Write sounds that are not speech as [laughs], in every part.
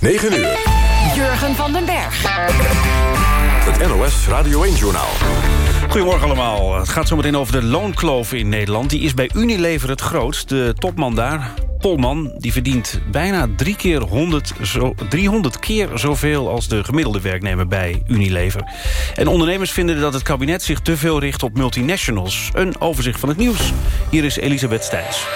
9 uur. Jurgen van den Berg. Het NOS Radio 1-journaal. Goedemorgen allemaal. Het gaat zometeen over de loonkloof in Nederland. Die is bij Unilever het grootst. De topman daar, Polman, die verdient bijna drie keer 100, zo, 300 keer zoveel... als de gemiddelde werknemer bij Unilever. En ondernemers vinden dat het kabinet zich te veel richt op multinationals. Een overzicht van het nieuws. Hier is Elisabeth Stijns.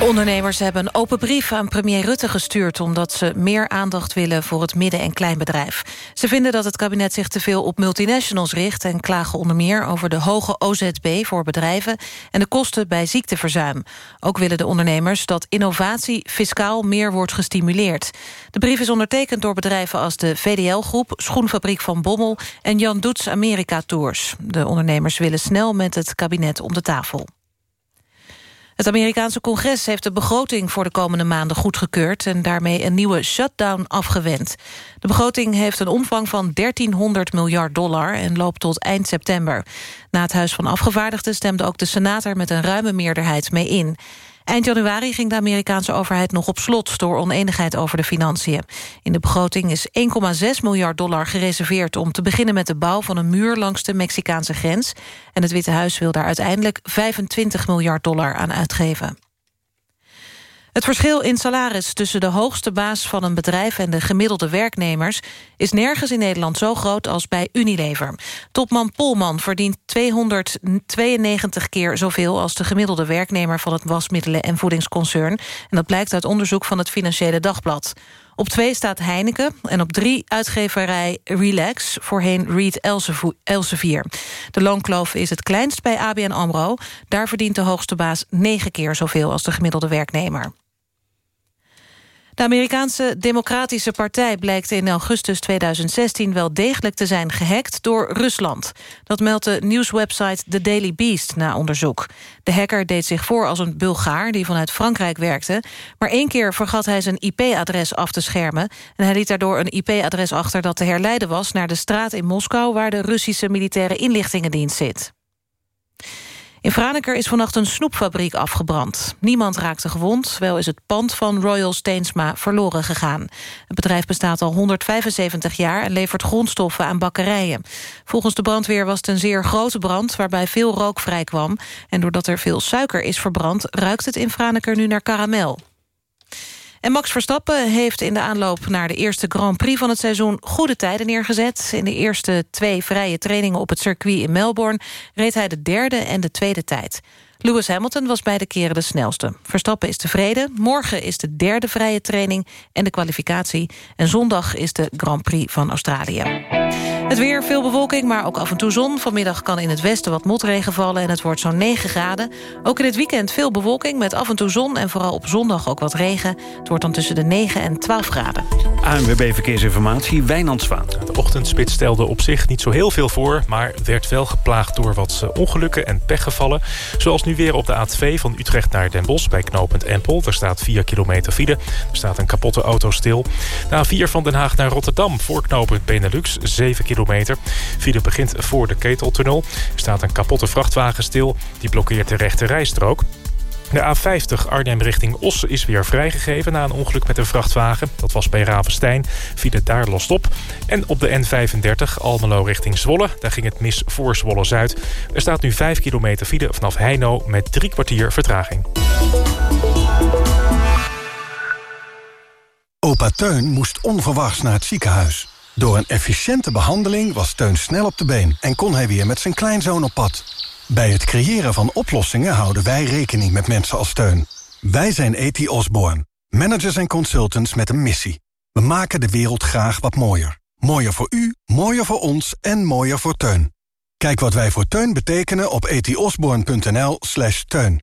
Ondernemers hebben een open brief aan premier Rutte gestuurd... omdat ze meer aandacht willen voor het midden- en kleinbedrijf. Ze vinden dat het kabinet zich te veel op multinationals richt... en klagen onder meer over de hoge OZB voor bedrijven... en de kosten bij ziekteverzuim. Ook willen de ondernemers dat innovatie fiscaal meer wordt gestimuleerd. De brief is ondertekend door bedrijven als de VDL-groep... Schoenfabriek van Bommel en Jan Doets Amerika Tours. De ondernemers willen snel met het kabinet om de tafel. Het Amerikaanse congres heeft de begroting voor de komende maanden goedgekeurd... en daarmee een nieuwe shutdown afgewend. De begroting heeft een omvang van 1300 miljard dollar... en loopt tot eind september. Na het Huis van Afgevaardigden stemde ook de Senaat er met een ruime meerderheid mee in. Eind januari ging de Amerikaanse overheid nog op slot... door oneenigheid over de financiën. In de begroting is 1,6 miljard dollar gereserveerd... om te beginnen met de bouw van een muur langs de Mexicaanse grens. En het Witte Huis wil daar uiteindelijk 25 miljard dollar aan uitgeven. Het verschil in salaris tussen de hoogste baas van een bedrijf... en de gemiddelde werknemers is nergens in Nederland zo groot als bij Unilever. Topman Polman verdient 292 keer zoveel... als de gemiddelde werknemer van het wasmiddelen- en voedingsconcern. En dat blijkt uit onderzoek van het Financiële Dagblad. Op twee staat Heineken en op drie uitgeverij Relax... voorheen Reed Elsevier. De loonkloof is het kleinst bij ABN AMRO. Daar verdient de hoogste baas negen keer zoveel als de gemiddelde werknemer. De Amerikaanse Democratische Partij blijkt in augustus 2016 wel degelijk te zijn gehackt door Rusland. Dat meldt de nieuwswebsite The Daily Beast na onderzoek. De hacker deed zich voor als een Bulgaar die vanuit Frankrijk werkte. Maar één keer vergat hij zijn IP-adres af te schermen. En hij liet daardoor een IP-adres achter dat te herleiden was... naar de straat in Moskou waar de Russische militaire inlichtingendienst zit. In Franeker is vannacht een snoepfabriek afgebrand. Niemand raakte gewond, wel is het pand van Royal Steensma verloren gegaan. Het bedrijf bestaat al 175 jaar en levert grondstoffen aan bakkerijen. Volgens de brandweer was het een zeer grote brand... waarbij veel rook vrijkwam. En doordat er veel suiker is verbrand... ruikt het in Franeker nu naar karamel. En Max Verstappen heeft in de aanloop naar de eerste Grand Prix van het seizoen goede tijden neergezet. In de eerste twee vrije trainingen op het circuit in Melbourne reed hij de derde en de tweede tijd. Lewis Hamilton was beide keren de snelste. Verstappen is tevreden. Morgen is de derde vrije training en de kwalificatie. En zondag is de Grand Prix van Australië. Het weer, veel bewolking, maar ook af en toe zon. Vanmiddag kan in het westen wat motregen vallen en het wordt zo'n 9 graden. Ook in het weekend veel bewolking met af en toe zon... en vooral op zondag ook wat regen. Het wordt dan tussen de 9 en 12 graden. ANWB Verkeersinformatie, Wijnand Zwaan. De ochtendspit stelde op zich niet zo heel veel voor... maar werd wel geplaagd door wat eh, ongelukken en pechgevallen. Zoals nu weer op de A2 van Utrecht naar Den Bosch... bij knooppunt Empel. Daar staat 4 kilometer file. Er staat een kapotte auto stil. De A4 van Den Haag naar Rotterdam voor knooppunt Benelux. 7 kilometer kilometer. Begint voor de Keteltunnel. Er staat een kapotte vrachtwagen stil. Die blokkeert de rechte rijstrook. De A50 Arnhem richting Os is weer vrijgegeven na een ongeluk met een vrachtwagen. Dat was bij Ravenstein. File daar lost op. En op de N35 Almelo richting Zwolle. Daar ging het mis voor Zwolle-Zuid. Er staat nu 5 kilometer file vanaf Heino met drie kwartier vertraging. Opa Teun moest onverwachts naar het ziekenhuis. Door een efficiënte behandeling was Teun snel op de been... en kon hij weer met zijn kleinzoon op pad. Bij het creëren van oplossingen houden wij rekening met mensen als Teun. Wij zijn E.T. Osborne, managers en consultants met een missie. We maken de wereld graag wat mooier. Mooier voor u, mooier voor ons en mooier voor Teun. Kijk wat wij voor Teun betekenen op etiosborn.nl slash teun.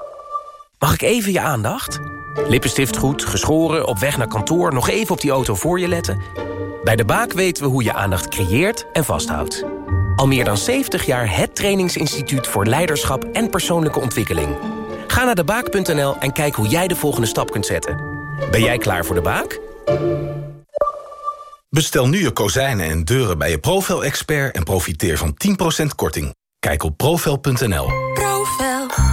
Mag ik even je aandacht? Lippenstift goed, geschoren, op weg naar kantoor... nog even op die auto voor je letten... Bij de Baak weten we hoe je aandacht creëert en vasthoudt. Al meer dan 70 jaar het trainingsinstituut voor leiderschap en persoonlijke ontwikkeling. Ga naar debaak.nl en kijk hoe jij de volgende stap kunt zetten. Ben jij klaar voor de baak? Bestel nu je kozijnen en deuren bij je Profel-expert... en profiteer van 10% korting. Kijk op profel.nl.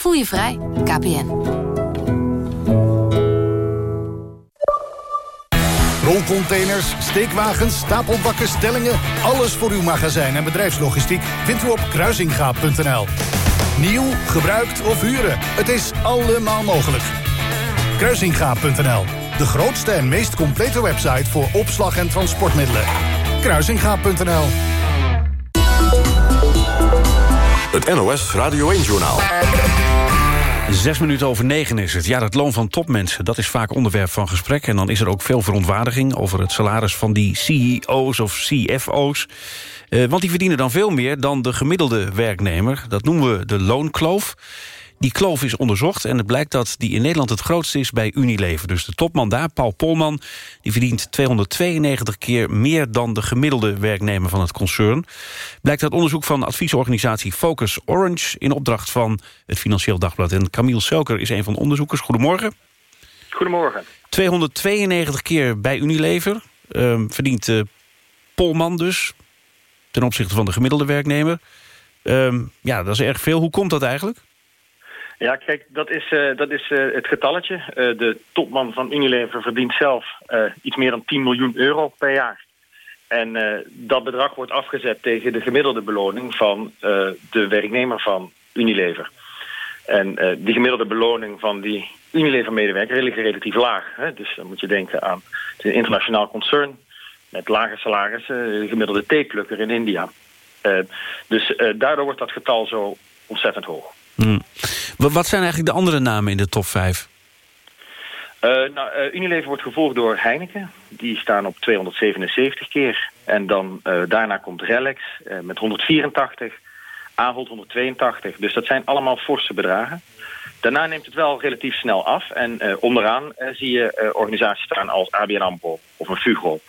Voel je vrij, KPN. Rolcontainers, steekwagens, stapelbakken, stellingen... alles voor uw magazijn en bedrijfslogistiek vindt u op kruisingaap.nl. Nieuw, gebruikt of huren, het is allemaal mogelijk. Kruisingaap.nl, de grootste en meest complete website... voor opslag en transportmiddelen. Kruisingaap.nl Het NOS Radio 1-journaal. Zes minuten over negen is het. Ja, het loon van topmensen, dat is vaak onderwerp van gesprek. En dan is er ook veel verontwaardiging over het salaris van die CEO's of CFO's. Eh, want die verdienen dan veel meer dan de gemiddelde werknemer. Dat noemen we de loonkloof. Die kloof is onderzocht en het blijkt dat die in Nederland het grootste is bij Unilever. Dus de topman daar, Paul Polman, die verdient 292 keer meer dan de gemiddelde werknemer van het concern. Blijkt uit onderzoek van adviesorganisatie Focus Orange in opdracht van het Financieel Dagblad. En Camille Selker is een van de onderzoekers. Goedemorgen. Goedemorgen. 292 keer bij Unilever ehm, verdient uh, Polman dus ten opzichte van de gemiddelde werknemer. Ehm, ja, dat is erg veel. Hoe komt dat eigenlijk? Ja, kijk, dat is, uh, dat is uh, het getalletje. Uh, de topman van Unilever verdient zelf iets meer dan 10 miljoen euro per jaar. En dat bedrag wordt afgezet tegen de gemiddelde beloning van de werknemer van Unilever. En die gemiddelde beloning van die Unilever-medewerker ligt relatief laag. Hè? Dus dan moet je denken aan een internationaal concern met lage salarissen, de gemiddelde theeplukker in India. dus daardoor wordt dat getal zo ontzettend hoog. Hmm. Wat zijn eigenlijk de andere namen in de top 5? Uh, nou, uh, Unilever wordt gevolgd door Heineken. Die staan op 277 keer. En dan uh, daarna komt Relax met 184. Ahold 182. Dus dat zijn allemaal forse bedragen. Daarna neemt het wel relatief snel af. En onderaan zie je organisaties staan als ABN AMRO of een Fugro.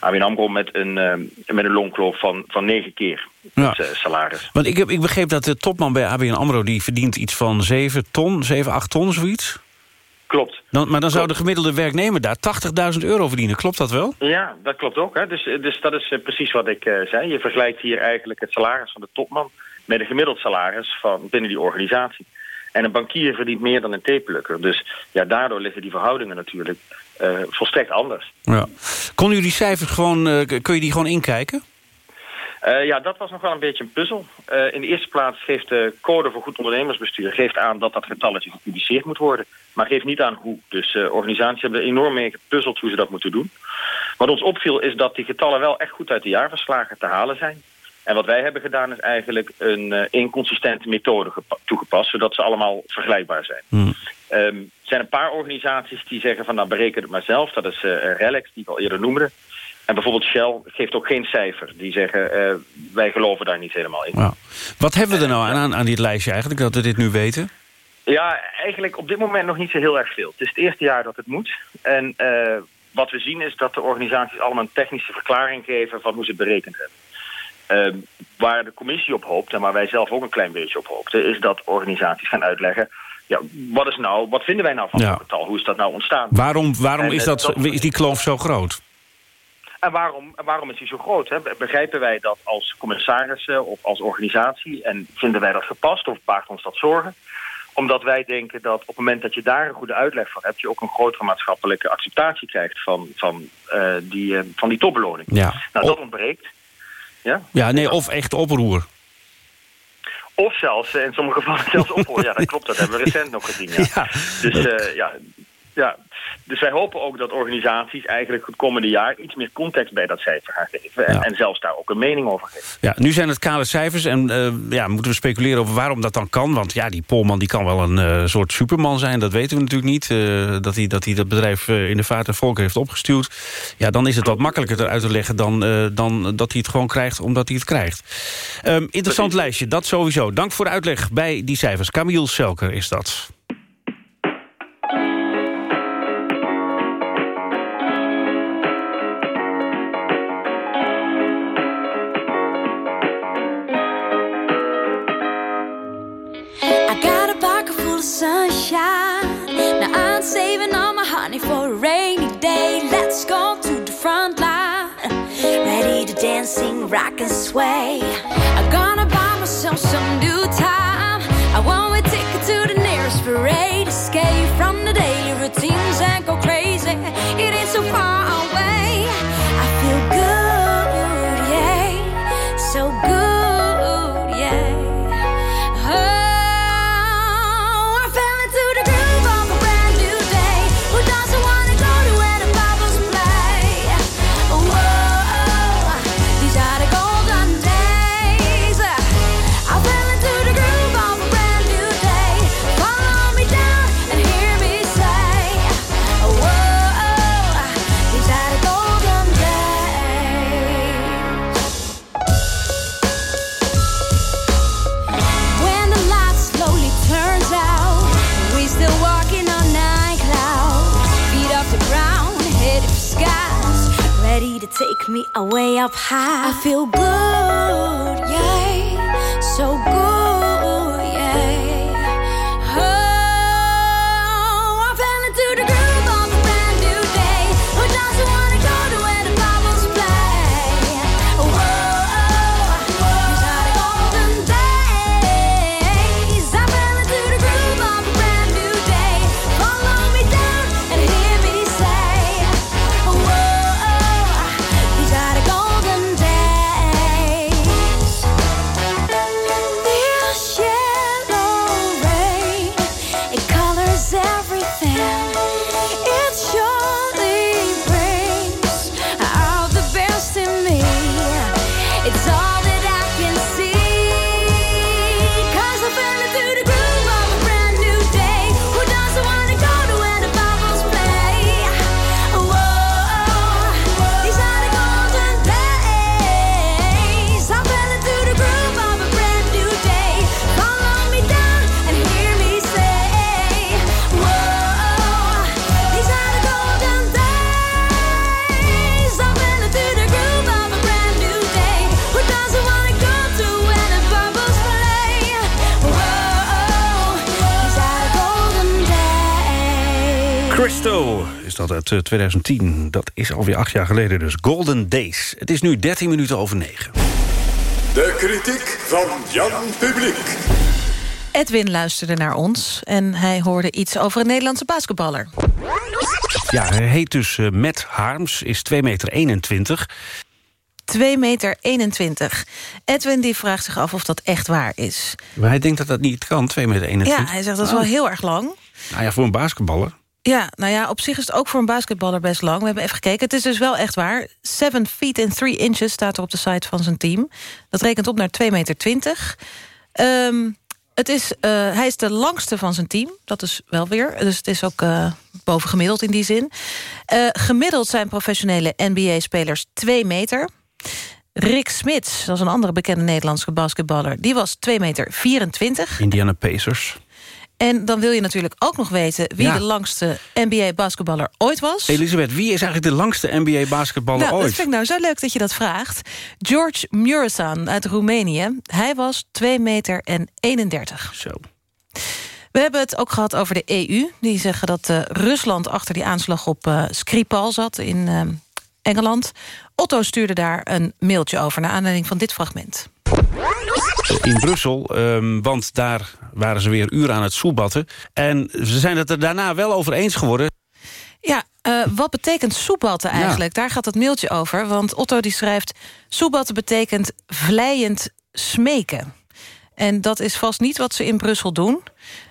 ABN AMRO met een, uh, met een loonkloof van, van negen keer ja. het uh, salaris. Want ik, heb, ik begreep dat de topman bij ABN AMRO... die verdient iets van 7 ton, 7, 8 ton, zoiets? Klopt. Dan, maar dan zou de gemiddelde werknemer daar 80.000 euro verdienen. Klopt dat wel? Ja, dat klopt ook. Hè. Dus, dus dat is precies wat ik zei. Je vergelijkt hier eigenlijk het salaris van de topman... met een gemiddeld salaris van binnen die organisatie. En een bankier verdient meer dan een theeplukker. Dus ja, daardoor liggen die verhoudingen natuurlijk uh, volstrekt anders. Ja. Kon u die cijfers gewoon, uh, kun je die gewoon inkijken? Uh, ja, dat was nog wel een beetje een puzzel. in de eerste plaats geeft de Code voor Goed Ondernemersbestuur... geeft aan dat dat getalletje gepubliceerd moet worden. Maar geeft niet aan hoe. Dus organisaties hebben er enorm mee gepuzzeld hoe ze dat moeten doen. Wat ons opviel is dat die getallen wel echt goed uit de jaarverslagen te halen zijn. En wat wij hebben gedaan is eigenlijk een uh, inconsistente methode toegepast... zodat ze allemaal vergelijkbaar zijn. Hmm. Um, er zijn een paar organisaties die zeggen van nou bereken het maar zelf. Dat is uh, Relax, die ik al eerder noemde. En bijvoorbeeld Shell geeft ook geen cijfer. Die zeggen uh, wij geloven daar niet helemaal in. Nou, wat hebben we er nou aan, aan dit lijstje eigenlijk, dat we dit nu weten? Ja, eigenlijk op dit moment nog niet zo heel erg veel. Het is het eerste jaar dat het moet. En wat we zien is dat de organisaties allemaal een technische verklaring geven... van hoe ze het berekend hebben. Uh, waar de commissie op hoopt, en waar wij zelf ook een klein beetje op hoopten... is dat organisaties gaan uitleggen... Ja, wat, is nou, wat vinden wij nou van ja. het getal? Hoe is dat nou ontstaan? Waarom, waarom en, is, dat, dat, is die kloof zo groot? En waarom, waarom is die zo groot? Hè? Begrijpen wij dat als commissarissen of als organisatie... en vinden wij dat gepast of baart ons dat zorgen? Omdat wij denken dat op het moment dat je daar een goede uitleg van hebt... je ook een grotere maatschappelijke acceptatie krijgt van, van, uh, die, uh, van die topbeloning. Ja. Nou, dat ontbreekt. Ja? ja, nee, of echt oproer. Of zelfs, in sommige gevallen zelfs oproer. Ja, dat klopt, dat hebben we recent nog gezien. Ja. [laughs] Dus uh, ja, Ja, dus wij hopen ook dat organisaties eigenlijk het komende jaar... iets meer context bij dat cijfer gaan geven. En, en zelfs daar ook een mening over geven. Ja, nu zijn het kale cijfers en uh, ja, moeten we speculeren over waarom dat dan kan. Want ja, die Polman die kan wel een uh, soort superman zijn, dat weten we natuurlijk niet. Uh, dat, hij, dat hij dat bedrijf in de vaart en volk heeft opgestuurd. Ja, dan is het wat makkelijker eruit te leggen dan, dan dat hij het gewoon krijgt omdat hij het krijgt. Um, interessant lijstje, dat sowieso. Dank voor de uitleg bij die cijfers. Camille Selker is dat. Let's go to the front line. Ready to dance, sing, rock and sway. I'm gonna buy myself some new time. I want a ticket to the nearest parade. High. I feel good, dat uit eh, 2010. Dat is alweer acht jaar geleden dus. Golden Days. Het is nu 13 minuten over 9. De kritiek van Jan Publiek. Edwin luisterde naar ons en hij hoorde iets over een Nederlandse basketballer. Ja, hij heet dus eh, Matt Harms, is 2 meter 21. 2 meter 21. Edwin die vraagt zich af of dat echt waar is. Maar hij denkt dat dat niet kan, 2 meter 21. Ja, hij zegt dat is wel Oh. heel erg lang. Nou ja, voor een basketballer. Ja, nou ja, op zich is het ook voor een basketballer best lang. We hebben even gekeken. Het is dus wel echt waar. 7 feet and 3 inches staat er op de site van zijn team. Dat rekent op naar 2 meter 20. Ehm, het is, eh, hij is de langste van zijn team. Dat is wel weer. Dus het is ook eh, bovengemiddeld in die zin. Eh, gemiddeld zijn professionele NBA-spelers 2 meter. Rick Smits, dat is een andere bekende Nederlandse basketballer... die was 2 meter 24. Indiana Pacers. En dan wil je natuurlijk ook nog weten... wie Ja. de langste NBA-basketballer ooit was. Elisabeth, wie is eigenlijk de langste NBA-basketballer Nou, dat ooit? vind ik nou zo leuk dat je dat vraagt. George Muresan uit Roemenië. Hij was 2 meter en 31. Zo. We hebben het ook gehad over de EU. Die zeggen dat eh, Rusland achter die aanslag op eh, Skripal zat in eh, Engeland. Otto stuurde daar een mailtje over... naar aanleiding van dit fragment. In Brussel. ehm, want daar waren ze weer uren aan het soebatten. En ze zijn het er daarna wel over eens geworden. Ja, eh, wat betekent soebatten eigenlijk? Daar gaat het mailtje over. Want Otto die schrijft... soebatten betekent vlijend smeken. En dat is vast niet wat ze in Brussel doen.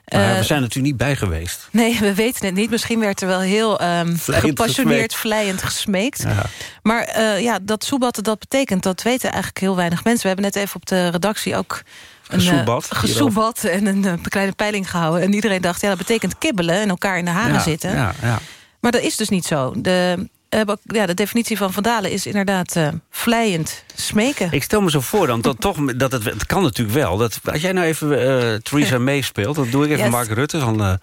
Maar Eh, we zijn natuurlijk niet bij geweest. Nee, we weten het niet. Misschien werd er wel heel ehm, gepassioneerd, vleiend gesmeekt. Ja. Maar eh, ja, dat soebat dat betekent, dat weten eigenlijk heel weinig mensen. We hebben net even op de redactie ook een eh, Gesoebat, gesoebat en een kleine peiling gehouden. En iedereen dacht, ja, dat betekent kibbelen en elkaar in de haren Ja, zitten. Ja, ja. Maar dat is dus niet zo. De, eh, ja, de definitie van vandalen is inderdaad eh vleiend smeken. Ik stel me zo voor dan dat toch dat het, het kan natuurlijk wel. Dat als jij nou even eh Theresa meespeelt, dan doe ik even Yes. Mark Rutte van.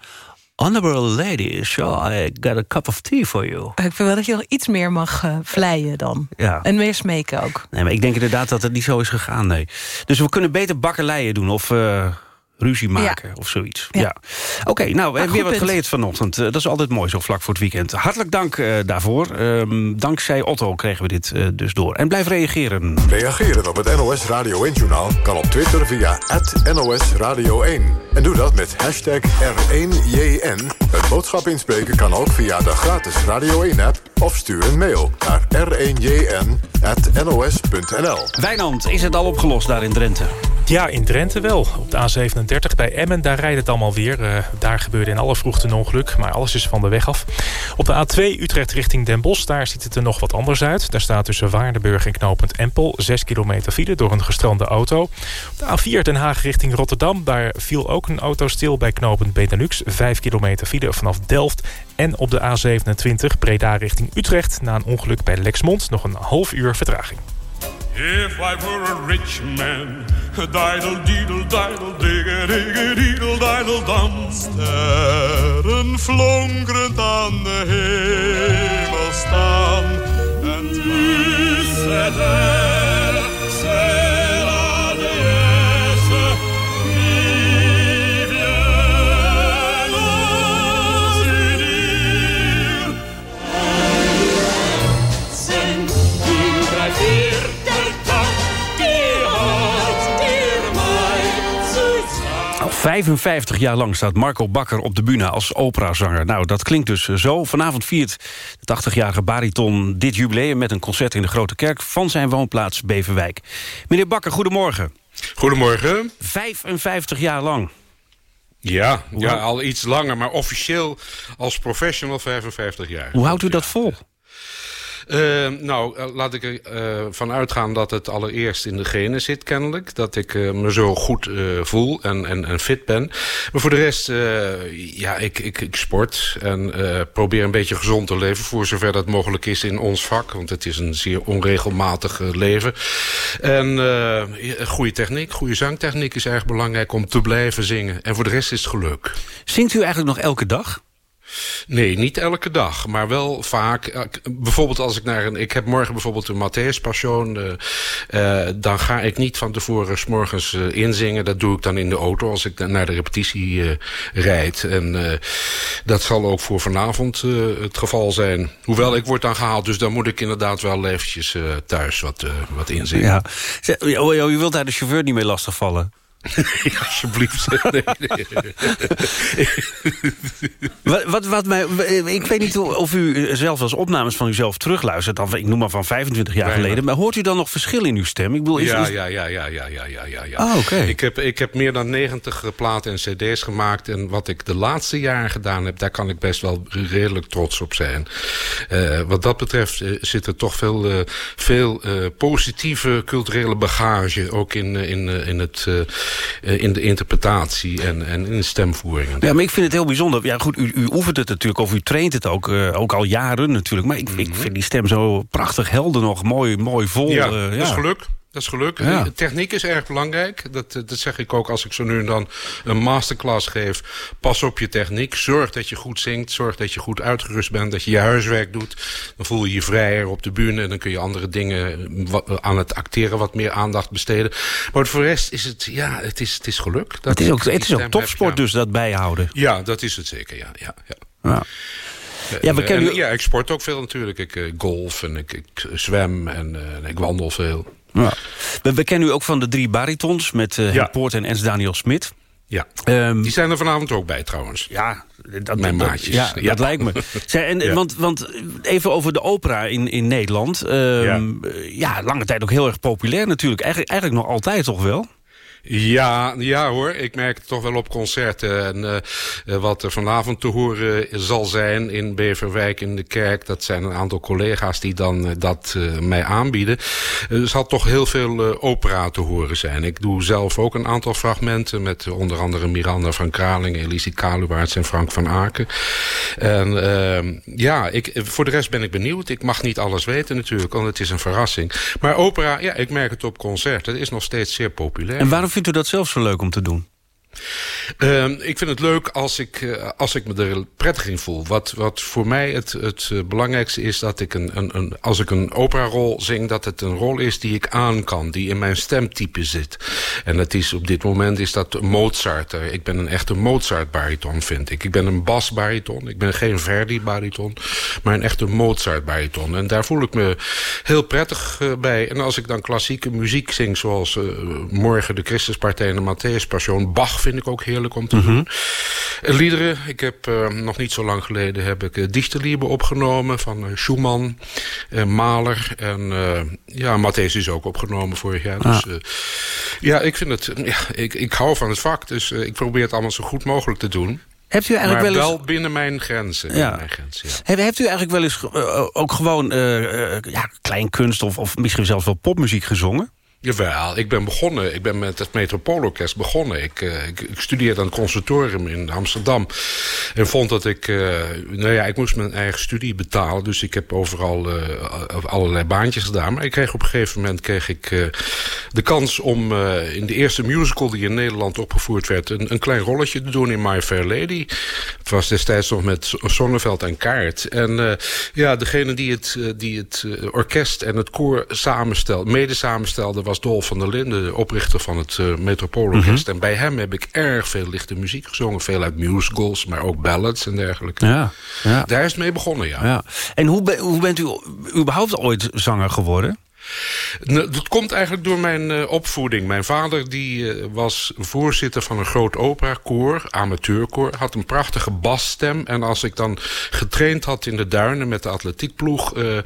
Honorable lady, sure, I got a cup of tea for you. Ik vind wel dat je nog iets meer mag eh, vleien dan. Ja. En meer smeken ook. Nee, maar ik denk inderdaad dat het niet zo is gegaan, nee. Dus we kunnen beter bakkeleien doen of ruzie maken of zoiets. Ja. Oké, nou, we hebben weer wat punt. geleerd vanochtend. Eh, dat is altijd mooi, zo vlak voor het weekend. Hartelijk dank eh, daarvoor. Ehm, dankzij Otto kregen we dit eh, dus door. En blijf reageren. Reageren op het NOS Radio 1-journaal kan op Twitter via NOS Radio 1. En doe dat met hashtag R1JN. Het boodschap inspreken kan ook via de gratis Radio 1-app... of stuur een mail naar r1jn.nos.nl. Wijnand, is het al opgelost daar in Drenthe? Ja, in Drenthe wel. Op de A37 bij Emmen, daar rijdt het allemaal weer. Eh, daar gebeurde in alle vroegte een ongeluk, maar alles is van de weg af. Op de A2 Utrecht richting Den Bosch, daar ziet het er nog wat anders uit. Daar staat tussen Waardenburg en knooppunt Empel 6 kilometer file door een gestrande auto. Op de A4 Den Haag richting Rotterdam, daar viel ook een auto stil bij knooppunt Benelux. 5 kilometer file vanaf Delft. En op de A27 Breda richting Utrecht, na een ongeluk bij Lexmond, nog een half uur vertraging. If I were a rich man, a diddle deedle diddle digger digger deedle diddle dam. Sterren flonkerend aan de hemel staan. En wie 55 jaar lang staat Marco Bakker op de bühne als operazanger. Nou, dat klinkt dus zo. Vanavond viert de 80-jarige bariton dit jubileum... met een concert in de Grote Kerk van zijn woonplaats Beverwijk. Meneer Bakker, goedemorgen. Goedemorgen. 55 jaar lang. Ja, ja, al iets langer, maar officieel als professional 55 jaar. Hoe houdt u dat vol? Eh, nou, eh, laat ik ervan van uitgaan dat het allereerst in de genen zit kennelijk. Dat ik eh, me zo goed eh, voel en, en, en fit ben. Maar voor de rest, eh, ja, ik, ik, ik sport en eh, probeer een beetje gezond te leven... voor zover dat mogelijk is in ons vak. Want het is een zeer onregelmatig eh, leven. En eh, goede techniek, goede zangtechniek is erg belangrijk om te blijven zingen. En voor de rest is het geluk. Zingt u eigenlijk nog elke dag? Nee, niet elke dag, maar wel vaak. Eh, Bijvoorbeeld als ik naar een... Ik heb morgen bijvoorbeeld een Matthäus Passion. eh, eh, dan ga ik niet van tevoren 's inzingen. Dat doe ik dan in de auto als ik naar de repetitie rijd. En dat zal ook voor vanavond het geval zijn. Hoewel, ik word dan gehaald, dus dan moet ik inderdaad wel eventjes thuis wat, wat inzingen. Ja. Oh, oh, U wilt daar de chauffeur niet mee lastigvallen? [laughs] Alsjeblieft. [laughs] Nee, nee. Wat, wat, wat mij, ik weet niet of u zelf als opnames van uzelf terugluistert... dan, ik noem maar van 25 jaar geleden... maar hoort u dan nog verschil in uw stem? Ik bedoel, is, Ja, is- ja, ja, ja, ja, ja, ja, ja, ja. Oké. Ik, heb, ik heb meer dan 90 platen en cd's gemaakt. En wat ik de laatste jaren gedaan heb... daar kan ik best wel redelijk trots op zijn. Eh, wat dat betreft eh, zit er toch veel, eh, veel eh, positieve culturele bagage... ook in, eh, in, eh, in, het, eh, eh, in de interpretatie en, en in de stemvoering. Ja, maar ik vind het heel bijzonder. Ja, goed, u, u oefent het natuurlijk, of u traint het ook, eh, ook al jaren natuurlijk. Maar ik, ik vind die stem zo prachtig helder nog, mooi, mooi vol. Ja, eh, dat is geluk. Dat is geluk. Ja. Eh, Techniek is erg belangrijk. Dat, eh, dat zeg ik ook als ik zo nu en dan een masterclass geef. Pas op je techniek. Zorg dat je goed zingt. Zorg dat je goed uitgerust bent. Dat je je huiswerk doet. Dan voel je je vrijer op de bühne. En dan kun je andere dingen wat- aan het acteren wat meer aandacht besteden. Maar voor de rest is het, ja, het is, het is geluk. Dat Het is ook, het is ook heb, topsport ja. dus, dat bijhouden. Ja, dat is het zeker, ja. ja, ja. Ja. Eh, Ja, we en, kennen u- ja, ik sport ook veel natuurlijk. Ik eh, golf en ik, ik zwem en eh, ik wandel veel. Ja. We, we kennen u ook van de drie baritons met eh Ja. Henk Poort en Ernst Daniel Smit. Ja, Ehm, die zijn er vanavond ook bij trouwens. Ja, dat, Mijn dat- maatjes. Ja, Ja. dat lijkt me. Zij, en, [laughs] Ja. want, want even over de opera in, in Nederland. Ehm, ja. lange tijd ook heel erg populair natuurlijk. Eigenlijk nog altijd toch wel? Ja, ja hoor, ik merk het toch wel op concerten. En uh, wat er vanavond te horen zal zijn in Beverwijk in de kerk... dat zijn een aantal collega's die dan uh, dat mij aanbieden. er zal toch heel veel opera te horen zijn. Ik doe zelf ook een aantal fragmenten... met onder andere Miranda van Kraling, Elise Kaluwaerts en Frank van Aken. En ehm, ja, ik, voor de rest ben ik benieuwd. Ik mag niet alles weten natuurlijk, want het is een verrassing. Maar opera, ja, ik merk het op concerten. Het is nog steeds zeer populair. En waarom vindt u dat zelf zo leuk om te doen? Uh, ik vind het leuk als ik, uh, als ik me er prettig in voel. Wat, wat voor mij het, het uh, belangrijkste is dat ik een, een, een, als ik een operarol zing... dat het een rol is die ik aan kan, die in mijn stemtype zit. En dat is, op dit moment is dat Mozart. Ik ben een echte Mozart-bariton, vind ik. Ik ben een bas-bariton. Ik ben geen Verdi-bariton, maar een echte Mozart-bariton. En daar voel ik me heel prettig uh, bij. En als ik dan klassieke muziek zing, zoals morgen de Christuspartij en de Matthäus Passion... Bach vind ik ook heerlijk om te doen. Mm -hmm. Liederen, ik heb uh, nog niet zo lang geleden heb ik uh, Dichterliebe opgenomen van Schumann, Mahler en ja, Matthäus is ook opgenomen vorig jaar. Ah. Dus ja, ik vind het, ja, ik, ik hou van het vak, dus ik probeer het allemaal zo goed mogelijk te doen. Hebt u eigenlijk maar wel, eens... wel binnen mijn grenzen. Ja. mijn grenzen ja. Heeft u eigenlijk wel eens uh, ook gewoon uh, ja, kleinkunst of, of misschien zelfs wel popmuziek gezongen? Jawel, ik ben begonnen. Ik ben met het Metropoolorkest begonnen. Ik, uh, ik, ik, studeerde aan het conservatorium in Amsterdam. En vond dat ik... Uh, nou ja, ik moest mijn eigen studie betalen. Dus ik heb overal uh, allerlei baantjes gedaan. Maar ik kreeg op een gegeven moment kreeg ik, de kans om in de eerste musical die in Nederland opgevoerd werd... een, een klein rolletje te doen in My Fair Lady. Het was destijds nog met Sonneveld en Kaart. En ja, degene die het, die het orkest en het koor samenstelde, mede samenstelde... was Dolf van der Linden, de oprichter van het uh, Metropoolorkest. Mm -hmm. En bij hem heb ik erg veel lichte muziek gezongen. Veel uit musicals, maar ook ballads en dergelijke. Ja, ja. Daar is het mee begonnen, ja. ja. En hoe, hoe bent u überhaupt ooit zanger geworden? Dat komt eigenlijk door mijn uh, opvoeding. Mijn vader die, uh, was voorzitter van een groot operakoor, amateurkoor. Had een prachtige basstem. En als ik dan getraind had in de duinen met de atletiekploeg... Uh,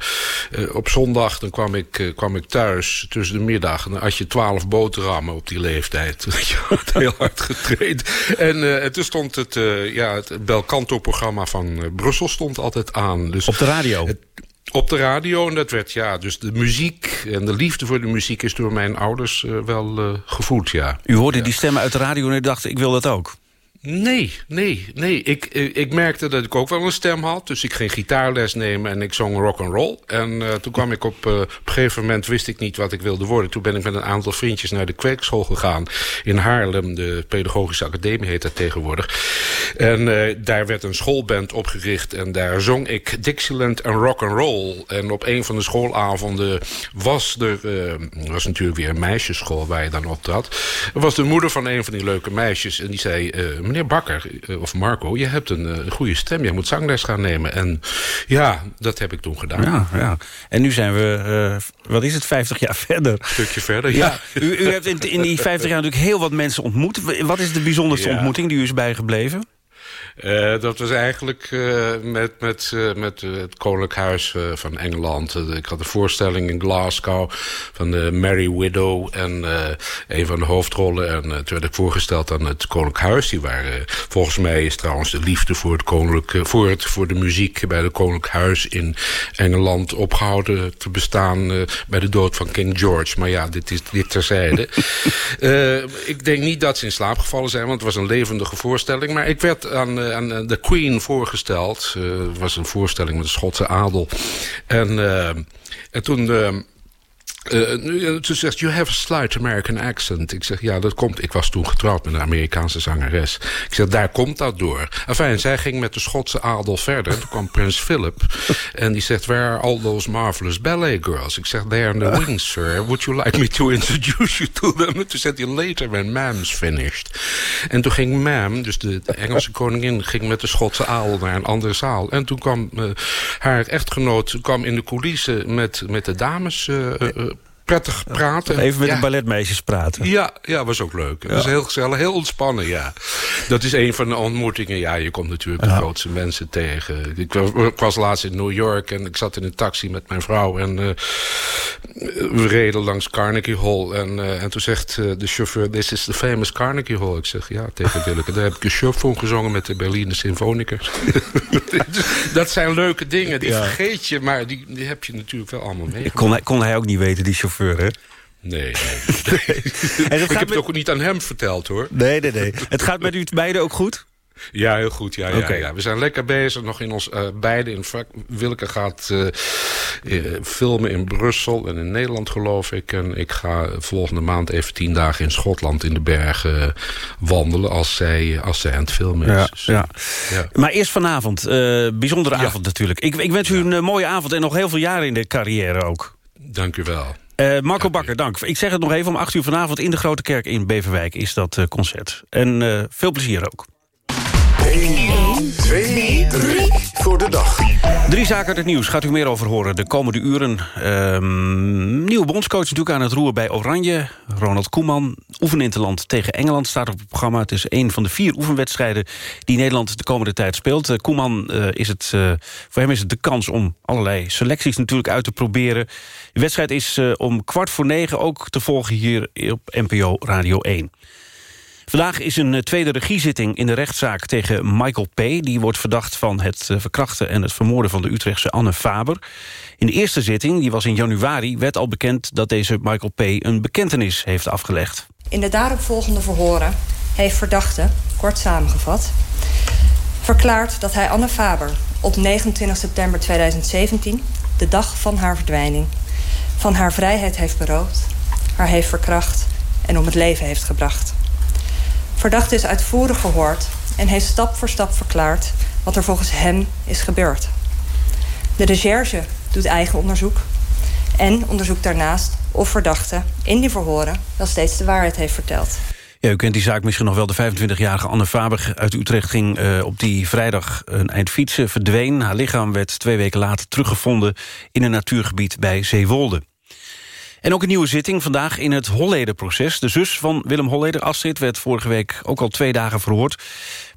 op zondag dan kwam ik, kwam ik thuis tussen de middag. En dan had je twaalf boterhammen op die leeftijd. [laughs] je had heel hard getraind. En, en toen stond het, ja, het Belcanto-programma van Brussel stond altijd aan. Dus op de radio? Het, op de radio. En dat werd, ja, dus de muziek en de liefde voor de muziek... is door mijn ouders uh, wel uh, gevoed, ja. U hoorde ja. die stemmen uit de radio en u dacht, ik wil dat ook? Nee, nee, nee. Ik, ik merkte dat ik ook wel een stem had. Dus ik ging gitaarles nemen en ik zong rock and roll. En uh, toen kwam ik op, uh, op een gegeven moment wist ik niet wat ik wilde worden. Toen ben ik met een aantal vriendjes naar de kweekschool gegaan. In Haarlem, de pedagogische academie heet dat tegenwoordig. En daar werd een schoolband opgericht. En daar zong ik Dixieland en rock and roll. En op een van de schoolavonden was er... was natuurlijk weer een meisjesschool waar je dan optrad. Was de moeder van een van die leuke meisjes. En die zei meneer Bakker, of Marco, je hebt een, een, goede stem. Je moet zangles gaan nemen. En ja, dat heb ik toen gedaan. Ja, ja. En nu zijn we, uh, wat is het, 50 jaar [laughs] verder? Een stukje verder, ja. ja u, u, hebt in, in, die 50 jaar natuurlijk heel wat mensen ontmoet. Wat is de bijzonderste ja. ontmoeting die u is bijgebleven? Uh, dat was eigenlijk uh, met, met, uh, met het Koninklijk Huis van Engeland. ik had een voorstelling in Glasgow van de Merry Widow. En een van de hoofdrollen. En toen werd ik voorgesteld aan het Koninklijk Huis. Die waren, volgens mij is trouwens de liefde voor, het koninklijk, voor, het, voor de muziek... bij het Koninklijk Huis in Engeland opgehouden te bestaan... bij de dood van King George. Maar ja, dit is dit terzijde. [laughs] ik denk niet dat ze in slaap gevallen zijn, want het was een levendige voorstelling. Maar ik werd aan aan de Queen voorgesteld. Het uh, was een voorstelling met de Schotse adel. En, en toen... Uh, toen zegt you have a slight American accent. Ik zeg, ja, dat komt. Ik was toen getrouwd met een Amerikaanse zangeres. Ik zeg, daar komt dat door. Enfin, zij ging met de Schotse adel verder. Toen kwam prins [laughs] Philip. en die zegt, where are all those marvelous ballet girls? Ik zeg, they are in the wings, sir. Would you like me to introduce you to them? En toen zegt hij, later when Mam's finished. En toen ging Mam, dus de, Engelse koningin... ging met de Schotse adel naar een andere zaal. En toen kwam uh, haar echtgenoot kwam in de coulissen met, met de dames... prettig praten. Even met Ja. de balletmeisjes praten. Ja, ja, was ook leuk. Het was heel gezellig, heel ontspannen, ja. Dat is een van de ontmoetingen. Ja, je komt natuurlijk de grootste mensen tegen. Ik was, ik was laatst in New York en ik zat in een taxi met mijn vrouw. En eh, we reden langs Carnegie Hall. En, eh, en toen zegt eh, de chauffeur, this is the famous Carnegie Hall. Ik zeg, ja, tegen Willeke. Daar heb ik een van gezongen met de Berliner Symfonicus. [laughs] dat zijn leuke dingen, die vergeet je. Maar die, die heb je natuurlijk wel allemaal mee. Kon hij, kon hij ook niet weten, die chauffeur, hè? Nee, nee. [laughs] nee. [laughs] En ik heb met- het ook niet aan hem verteld, hoor. Nee, nee, nee. Het gaat met u [laughs] beiden ook goed? Ja, heel goed. Ja, ja. We zijn lekker bezig, nog in ons eh beide in vak. Wilke gaat eh, eh, filmen in Brussel en in Nederland, geloof ik. En ik ga volgende maand even tien dagen in Schotland in de bergen wandelen... als zij, als zij aan het filmen is. Ja, Dus, ja. ja. Maar eerst vanavond. bijzondere avond natuurlijk. Ik, ik wens u een mooie avond en nog heel veel jaren in de carrière ook. Dank u wel. Eh, Marco Bakker, dank. Ik zeg het nog even, om 8 uur vanavond in de Grote Kerk in Beverwijk is dat eh, concert. En eh, veel plezier ook. 1, 2, 3 voor de dag. Drie zaken uit het nieuws, gaat u meer over horen de komende uren. Ehm, nieuwe bondscoach natuurlijk aan het roer bij Oranje. Ronald Koeman, oefeninterland tegen Engeland staat op het programma. Het is een van de vier oefenwedstrijden die Nederland de komende tijd speelt. Eh, Koeman, eh, is het, eh, voor hem is het de kans om allerlei selecties natuurlijk uit te proberen. De wedstrijd is om kwart voor negen ook te volgen hier op NPO Radio 1. Vandaag is een eh, tweede regiezitting in de rechtszaak tegen Michael P. Die wordt verdacht van het eh, verkrachten en het vermoorden van de Utrechtse Anne Faber. In de eerste zitting, die was in januari, werd al bekend dat deze Michael P. een bekentenis heeft afgelegd. In de daaropvolgende verhoren heeft verdachte, kort samengevat... verklaard dat hij Anne Faber op 29 september 2017... de dag van haar verdwijning, van haar vrijheid heeft beroofd... haar heeft verkracht en om het leven heeft gebracht. Verdachte is uitvoerig gehoord en heeft stap voor stap verklaard... wat er volgens hem is gebeurd. De recherche doet eigen onderzoek en onderzoekt daarnaast of verdachte in die verhoren wel steeds de waarheid heeft verteld. Ja, u kent die zaak misschien nog wel. De 25-jarige Anne Faber uit Utrecht ging eh, op die vrijdag een eind fietsen, verdween. Haar lichaam werd twee weken later teruggevonden in een natuurgebied bij Zeewolde. En ook een nieuwe zitting vandaag in het Holleder-proces. De zus van Willem Holleder, Astrid, werd vorige week ook al twee dagen verhoord.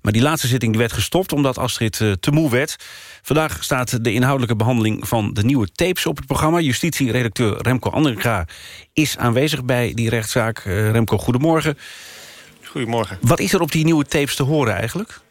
Maar die laatste zitting werd gestopt omdat Astrid eh, te moe werd. Vandaag staat de inhoudelijke behandeling van de nieuwe tapes op het programma. Justitie-redacteur Remco Andringa is aanwezig bij die rechtszaak. Eh, Remco, goedemorgen. Goedemorgen. Wat is er op die nieuwe tapes te horen eigenlijk?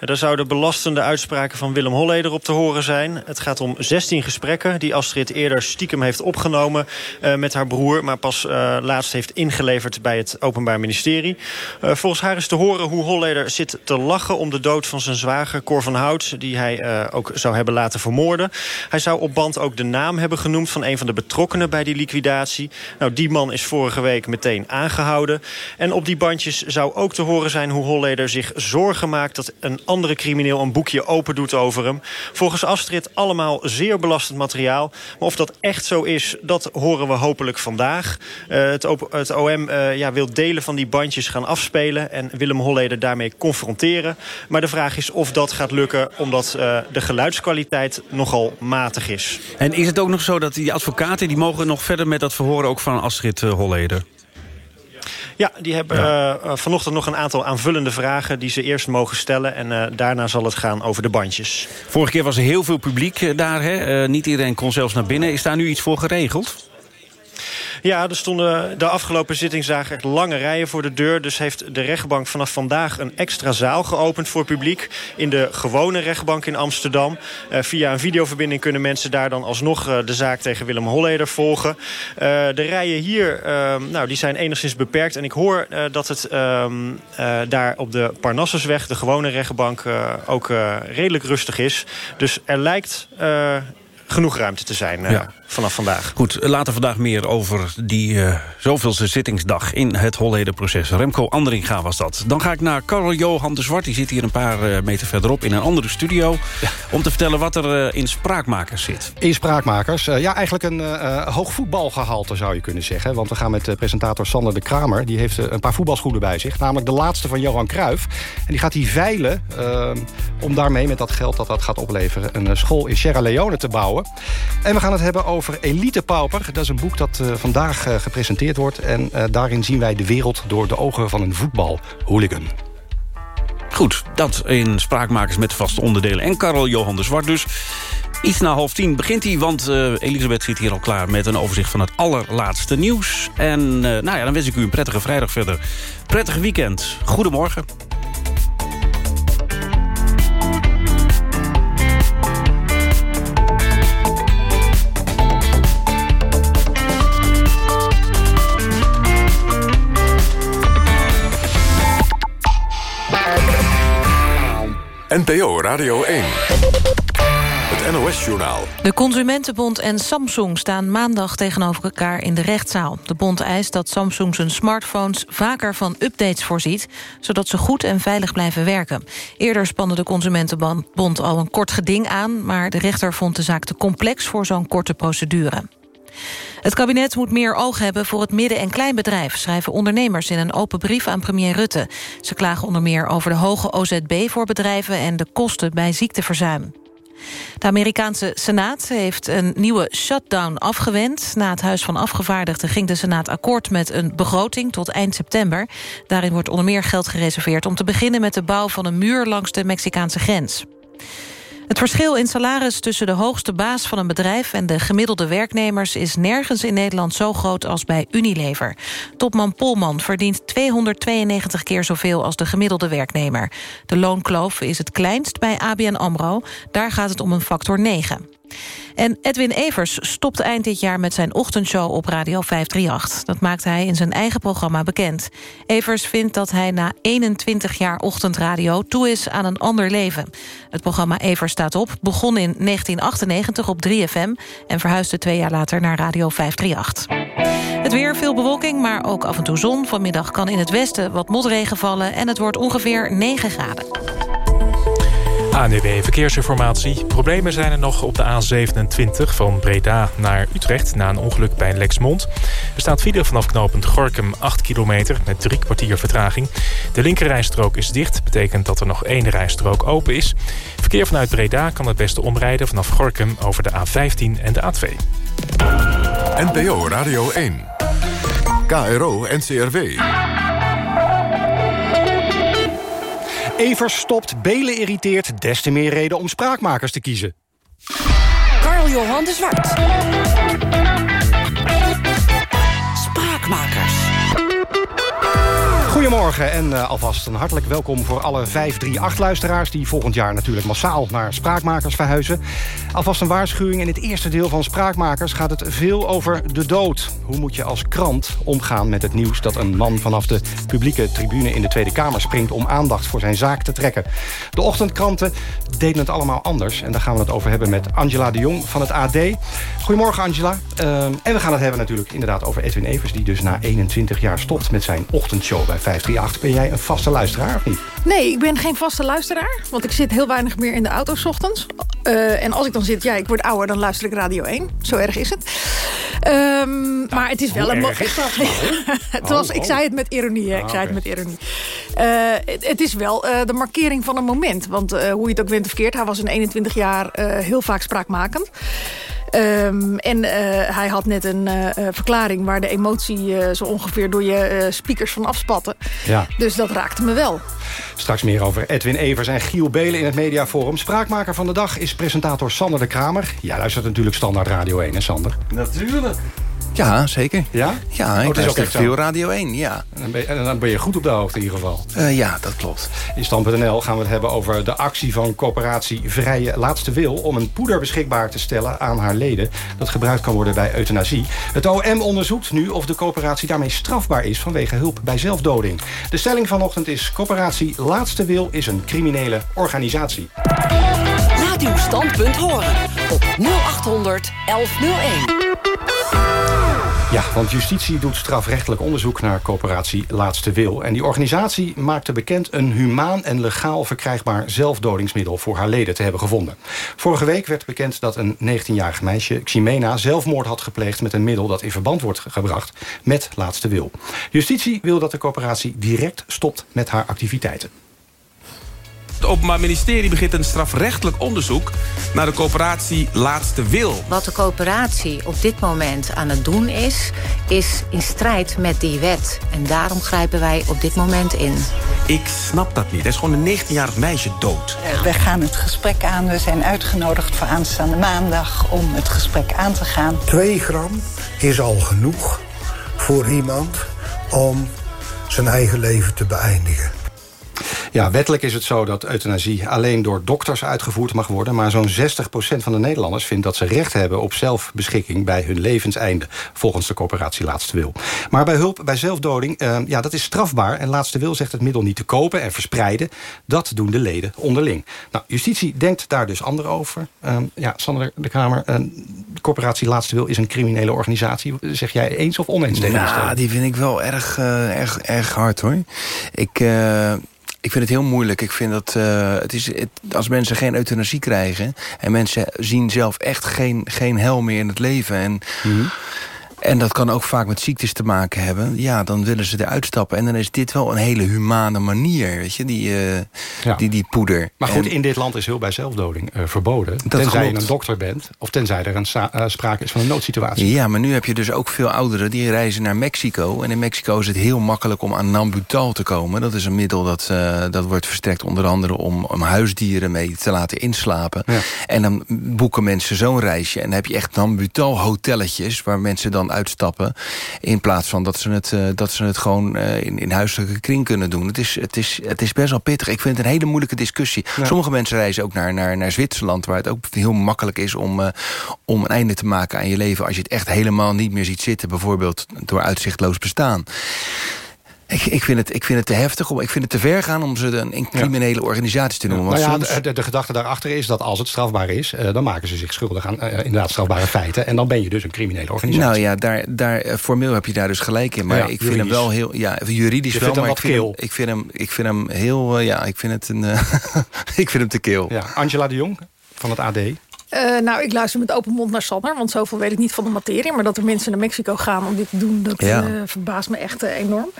Daar zouden belastende uitspraken van Willem Holleder op te horen zijn. Het gaat om 16 gesprekken die Astrid eerder stiekem heeft opgenomen uh, met haar broer... maar pas uh, laatst heeft ingeleverd bij het Openbaar Ministerie. Uh, volgens haar is te horen hoe Holleder zit te lachen om de dood van zijn zwager Cor van Hout... die hij ook zou hebben laten vermoorden. Hij zou op band ook de naam hebben genoemd van een van de betrokkenen bij die liquidatie. Nou, die man is vorige week meteen aangehouden. En op die bandjes zou ook te horen zijn hoe Holleder zich zorgen maakt... dat een andere crimineel een boekje open doet over hem. Volgens Astrid allemaal zeer belastend materiaal. Maar of dat echt zo is, dat horen we hopelijk vandaag. Uh, het, het, OM uh, ja, wil delen van die bandjes gaan afspelen... en Willem Holleder daarmee confronteren. Maar de vraag is of dat gaat lukken... omdat uh, de geluidskwaliteit nogal matig is. En is het ook nog zo dat die advocaten... die mogen nog verder met dat verhoren ook van Astrid Holleder? Ja, die hebben ja. Uh, vanochtend nog een aantal aanvullende vragen... die ze eerst mogen stellen. En uh, daarna zal het gaan over de bandjes. Vorige keer was er heel veel publiek daar. Hè? niet iedereen kon zelfs naar binnen. Is daar nu iets voor geregeld? Ja, er stonden de afgelopen zittingsdagen echt lange rijen voor de deur. Dus heeft de rechtbank vanaf vandaag een extra zaal geopend voor publiek. In de gewone rechtbank in Amsterdam. Uh, via een videoverbinding kunnen mensen daar dan alsnog uh, de zaak tegen Willem Holleder volgen. Uh, de rijen hier nou, die zijn enigszins beperkt. En ik hoor dat het daar op de Parnassusweg, de gewone rechtbank, ook redelijk rustig is. Dus er lijkt genoeg ruimte te zijn ja. Vanaf vandaag. Goed, later vandaag meer over die uh, zoveelste zittingsdag in het Holleder-proces. Remco Anderinga was dat. Dan ga ik naar Karel-Johan de Zwart. Die zit hier een paar uh, meter verderop in een andere studio... Ja. om te vertellen wat er in Spraakmakers zit. In Spraakmakers? ja, eigenlijk een hoog voetbalgehalte zou je kunnen zeggen. Want we gaan met presentator Sander de Kramer. Die heeft een paar voetbalschoenen bij zich. Namelijk de laatste van Johan Cruijff. En die gaat die veilen om daarmee met dat geld dat dat gaat opleveren... een school in Sierra Leone te bouwen. En we gaan het hebben over Elite Pauper. Dat is een boek dat vandaag gepresenteerd wordt. En daarin zien wij de wereld door de ogen van een voetbalhooligan. Goed, dat in Spraakmakers met vaste onderdelen. En Karel Johan de Zwart dus. Iets na half tien begint hij, want Elisabeth zit hier al klaar... met een overzicht van het allerlaatste nieuws. En nou ja, dan wens ik u een prettige vrijdag verder. Prettig weekend. Goedemorgen. NPO Radio 1. Het NOS-journaal. De Consumentenbond en Samsung staan maandag tegenover elkaar in de rechtszaal. De bond eist dat Samsung zijn smartphones vaker van updates voorziet... zodat ze goed en veilig blijven werken. Eerder spande de Consumentenbond al een kort geding aan... maar de rechter vond de zaak te complex voor zo'n korte procedure. Het kabinet moet meer oog hebben voor het midden- en kleinbedrijf... schrijven ondernemers in een open brief aan premier Rutte. Ze klagen onder meer over de hoge OZB voor bedrijven... en de kosten bij ziekteverzuim. De Amerikaanse Senaat heeft een nieuwe shutdown afgewend. Na het Huis van Afgevaardigden ging de Senaat akkoord met een begroting tot eind september. Daarin wordt onder meer geld gereserveerd om te beginnen met de bouw van een muur langs de Mexicaanse grens. Het verschil in salaris tussen de hoogste baas van een bedrijf... en de gemiddelde werknemers is nergens in Nederland zo groot als bij Unilever. Topman Polman verdient 292 keer zoveel als de gemiddelde werknemer. De loonkloof is het kleinst bij ABN AMRO. Daar gaat het om een factor 9. En Edwin Evers stopt eind dit jaar met zijn ochtendshow op Radio 538. Dat maakt hij in zijn eigen programma bekend. Evers vindt dat hij na 21 jaar ochtendradio toe is aan een ander leven. Het programma Evers staat op begon in 1998 op 3FM... en verhuisde twee jaar later naar Radio 538. Het weer, veel bewolking, maar ook af en toe zon. Vanmiddag kan in het westen wat motregen vallen... en het wordt ongeveer 9 graden. ANUW Verkeersinformatie. Problemen zijn er nog op de A27 van Breda naar Utrecht... na een ongeluk bij Lexmond. Er staat file vanaf knooppunt Gorkum 8 kilometer... met drie kwartier vertraging. De linkerrijstrook is dicht, betekent dat er nog één rijstrook open is. Verkeer vanuit Breda kan het beste omrijden vanaf Gorkum... over de A15 en de A2. NPO Radio 1. KRO NCRW. Evers stopt, Belen irriteert, des te meer reden om spraakmakers te kiezen. Carl Johan de Zwart. Spraakmakers. Goedemorgen en uh, alvast een hartelijk welkom voor alle 538-luisteraars... die volgend jaar natuurlijk massaal naar Spraakmakers verhuizen. Alvast een waarschuwing. In het eerste deel van Spraakmakers gaat het veel over de dood. Hoe moet je als krant omgaan met het nieuws... dat een man vanaf de publieke tribune in de Tweede Kamer springt... om aandacht voor zijn zaak te trekken. De ochtendkranten deden het allemaal anders. En daar gaan we het over hebben met Angela de Jong van het AD. Goedemorgen Angela. Uh, en we gaan het hebben natuurlijk inderdaad over Edwin Evers... die dus na 21 jaar stopt met zijn ochtendshow bij 538. Ben jij een vaste luisteraar of niet? Nee, ik ben geen vaste luisteraar. Want ik zit heel weinig meer in de auto s ochtends. Uh, en als ik dan zit, ja, ik word ouder, dan luister ik Radio 1. Zo erg is het. Um, maar het is wel een... Erg is dat, [laughs] het was, oh, Ik oh. zei het met ironie, hè. Ik Ah, zei het met ironie. Uh, het, het is wel uh, de markering van een moment. Want uh, hoe je het ook went of keert... hij was in 21 jaar uh, heel vaak spraakmakend. Um, en uh, hij had net een uh, verklaring waar de emotie uh, zo ongeveer door je uh, speakers van afspatte. Ja. Dus dat raakte me wel. Straks meer over Edwin Evers en Giel Belen in het Mediaforum. Spraakmaker van de dag is presentator Sander de Kramer. Jij luistert natuurlijk standaard Radio 1, hè Sander? Natuurlijk. Ja, zeker. Ja? Ja, Oh, ik het is ook luister echt veel Radio 1, ja. En dan, ben je, en dan ben je goed op de hoogte in ieder geval. Uh, ja, dat klopt. In Stand.nl gaan we het hebben over de actie van coöperatie Vrije Laatste Wil... om een poeder beschikbaar te stellen aan haar leden... dat gebruikt kan worden bij euthanasie. Het OM onderzoekt nu of de coöperatie daarmee strafbaar is... vanwege hulp bij zelfdoding. De stelling vanochtend is... coöperatie Laatste Wil is een criminele organisatie. Laat uw standpunt horen op 0800 1101. Ja, want justitie doet strafrechtelijk onderzoek naar coöperatie Laatste Wil. En die organisatie maakte bekend een humaan en legaal verkrijgbaar zelfdodingsmiddel voor haar leden te hebben gevonden. Vorige week werd bekend dat een 19-jarig meisje, Ximena, zelfmoord had gepleegd met een middel dat in verband wordt gebracht met Laatste Wil. Justitie wil dat de coöperatie direct stopt met haar activiteiten. Het Openbaar Ministerie begint een strafrechtelijk onderzoek... naar de coöperatie Laatste Wil. Wat de coöperatie op dit moment aan het doen is... is in strijd met die wet. En daarom grijpen wij op dit moment in. Ik snap dat niet. Er is gewoon een 19-jarig meisje dood. Eh, We gaan het gesprek aan. We zijn uitgenodigd voor aanstaande maandag om het gesprek aan te gaan. 2 gram is al genoeg voor iemand om zijn eigen leven te beëindigen. Ja, wettelijk is het zo dat euthanasie alleen door dokters uitgevoerd mag worden. Maar zo'n 60% van de Nederlanders vindt dat ze recht hebben op zelfbeschikking bij hun levenseinde. Volgens de corporatie Laatste Wil. Maar bij hulp bij zelfdoding, eh, ja, dat is strafbaar. En Laatste Wil zegt het middel niet te kopen en verspreiden. Dat doen de leden onderling. Nou, justitie denkt daar dus anders over. Eh, ja, Sander de Kamer, eh, de corporatie Laatste Wil is een criminele organisatie. Zeg jij eens of oneens tegen die Nou, die vind ik wel erg, eh, erg, erg hard hoor. Ik, ik vind het heel moeilijk. Ik vind dat eh, het is, als mensen geen euthanasie krijgen... en mensen zien zelf echt geen, geen hel meer in het leven... En, Mhm. En dat kan ook vaak met ziektes te maken hebben... ja, dan willen ze eruit stappen. En dan is dit wel een hele humane manier, weet je, die, eh, die, die poeder. Maar goed, En- in dit land is hulp bij zelfdoding eh, verboden. tenzij je een dokter bent. Of tenzij er een eh, sprake is van een noodsituatie. Ja, maar nu heb je dus ook veel ouderen die reizen naar Mexico. En in Mexico is het heel makkelijk om aan Nambutal te komen. Dat is een middel dat, dat wordt verstrekt onder andere om, om huisdieren mee te laten inslapen. En dan boeken mensen zo'n reisje. En dan heb je echt Nambutal hotelletjes waar mensen dan uitstappen. In plaats van dat ze het, eh, dat ze het gewoon eh, in, in huiselijke kring kunnen doen. Het is, het, is, het is best wel pittig. Ik vind het een hele moeilijke discussie. Sommige mensen reizen ook naar, naar, naar Zwitserland... waar het ook heel makkelijk is om, eh, om een einde te maken aan je leven... als je het echt helemaal niet meer ziet zitten. Bijvoorbeeld door uitzichtloos bestaan. Ik, ik, vind het, ik vind het te heftig, om, ik vind het te ver gaan... om ze een, een criminele organisatie te noemen. Nou ja, soms- de, de, de gedachte daarachter is dat als het strafbaar is... eh, dan maken ze zich schuldig aan eh, inderdaad strafbare feiten. En dan ben je dus een criminele organisatie. Nou ja, daar, daar, eh, formeel heb je daar dus gelijk in. Maar Ja, ik vind hem wel heel... Ja, juridisch wel, maar ik, vind hem, ik, vind hem, ik vind hem heel... ja, ik vind het een... [laughs] ik vind hem te keel. Ja, Angela de Jong van het AD. Eh, nou, ik luister met open mond naar Sander, want zoveel weet ik niet van de materie. Maar dat er mensen naar Mexico gaan om dit te doen, dat Ja. eh, verbaast me echt eh, enorm.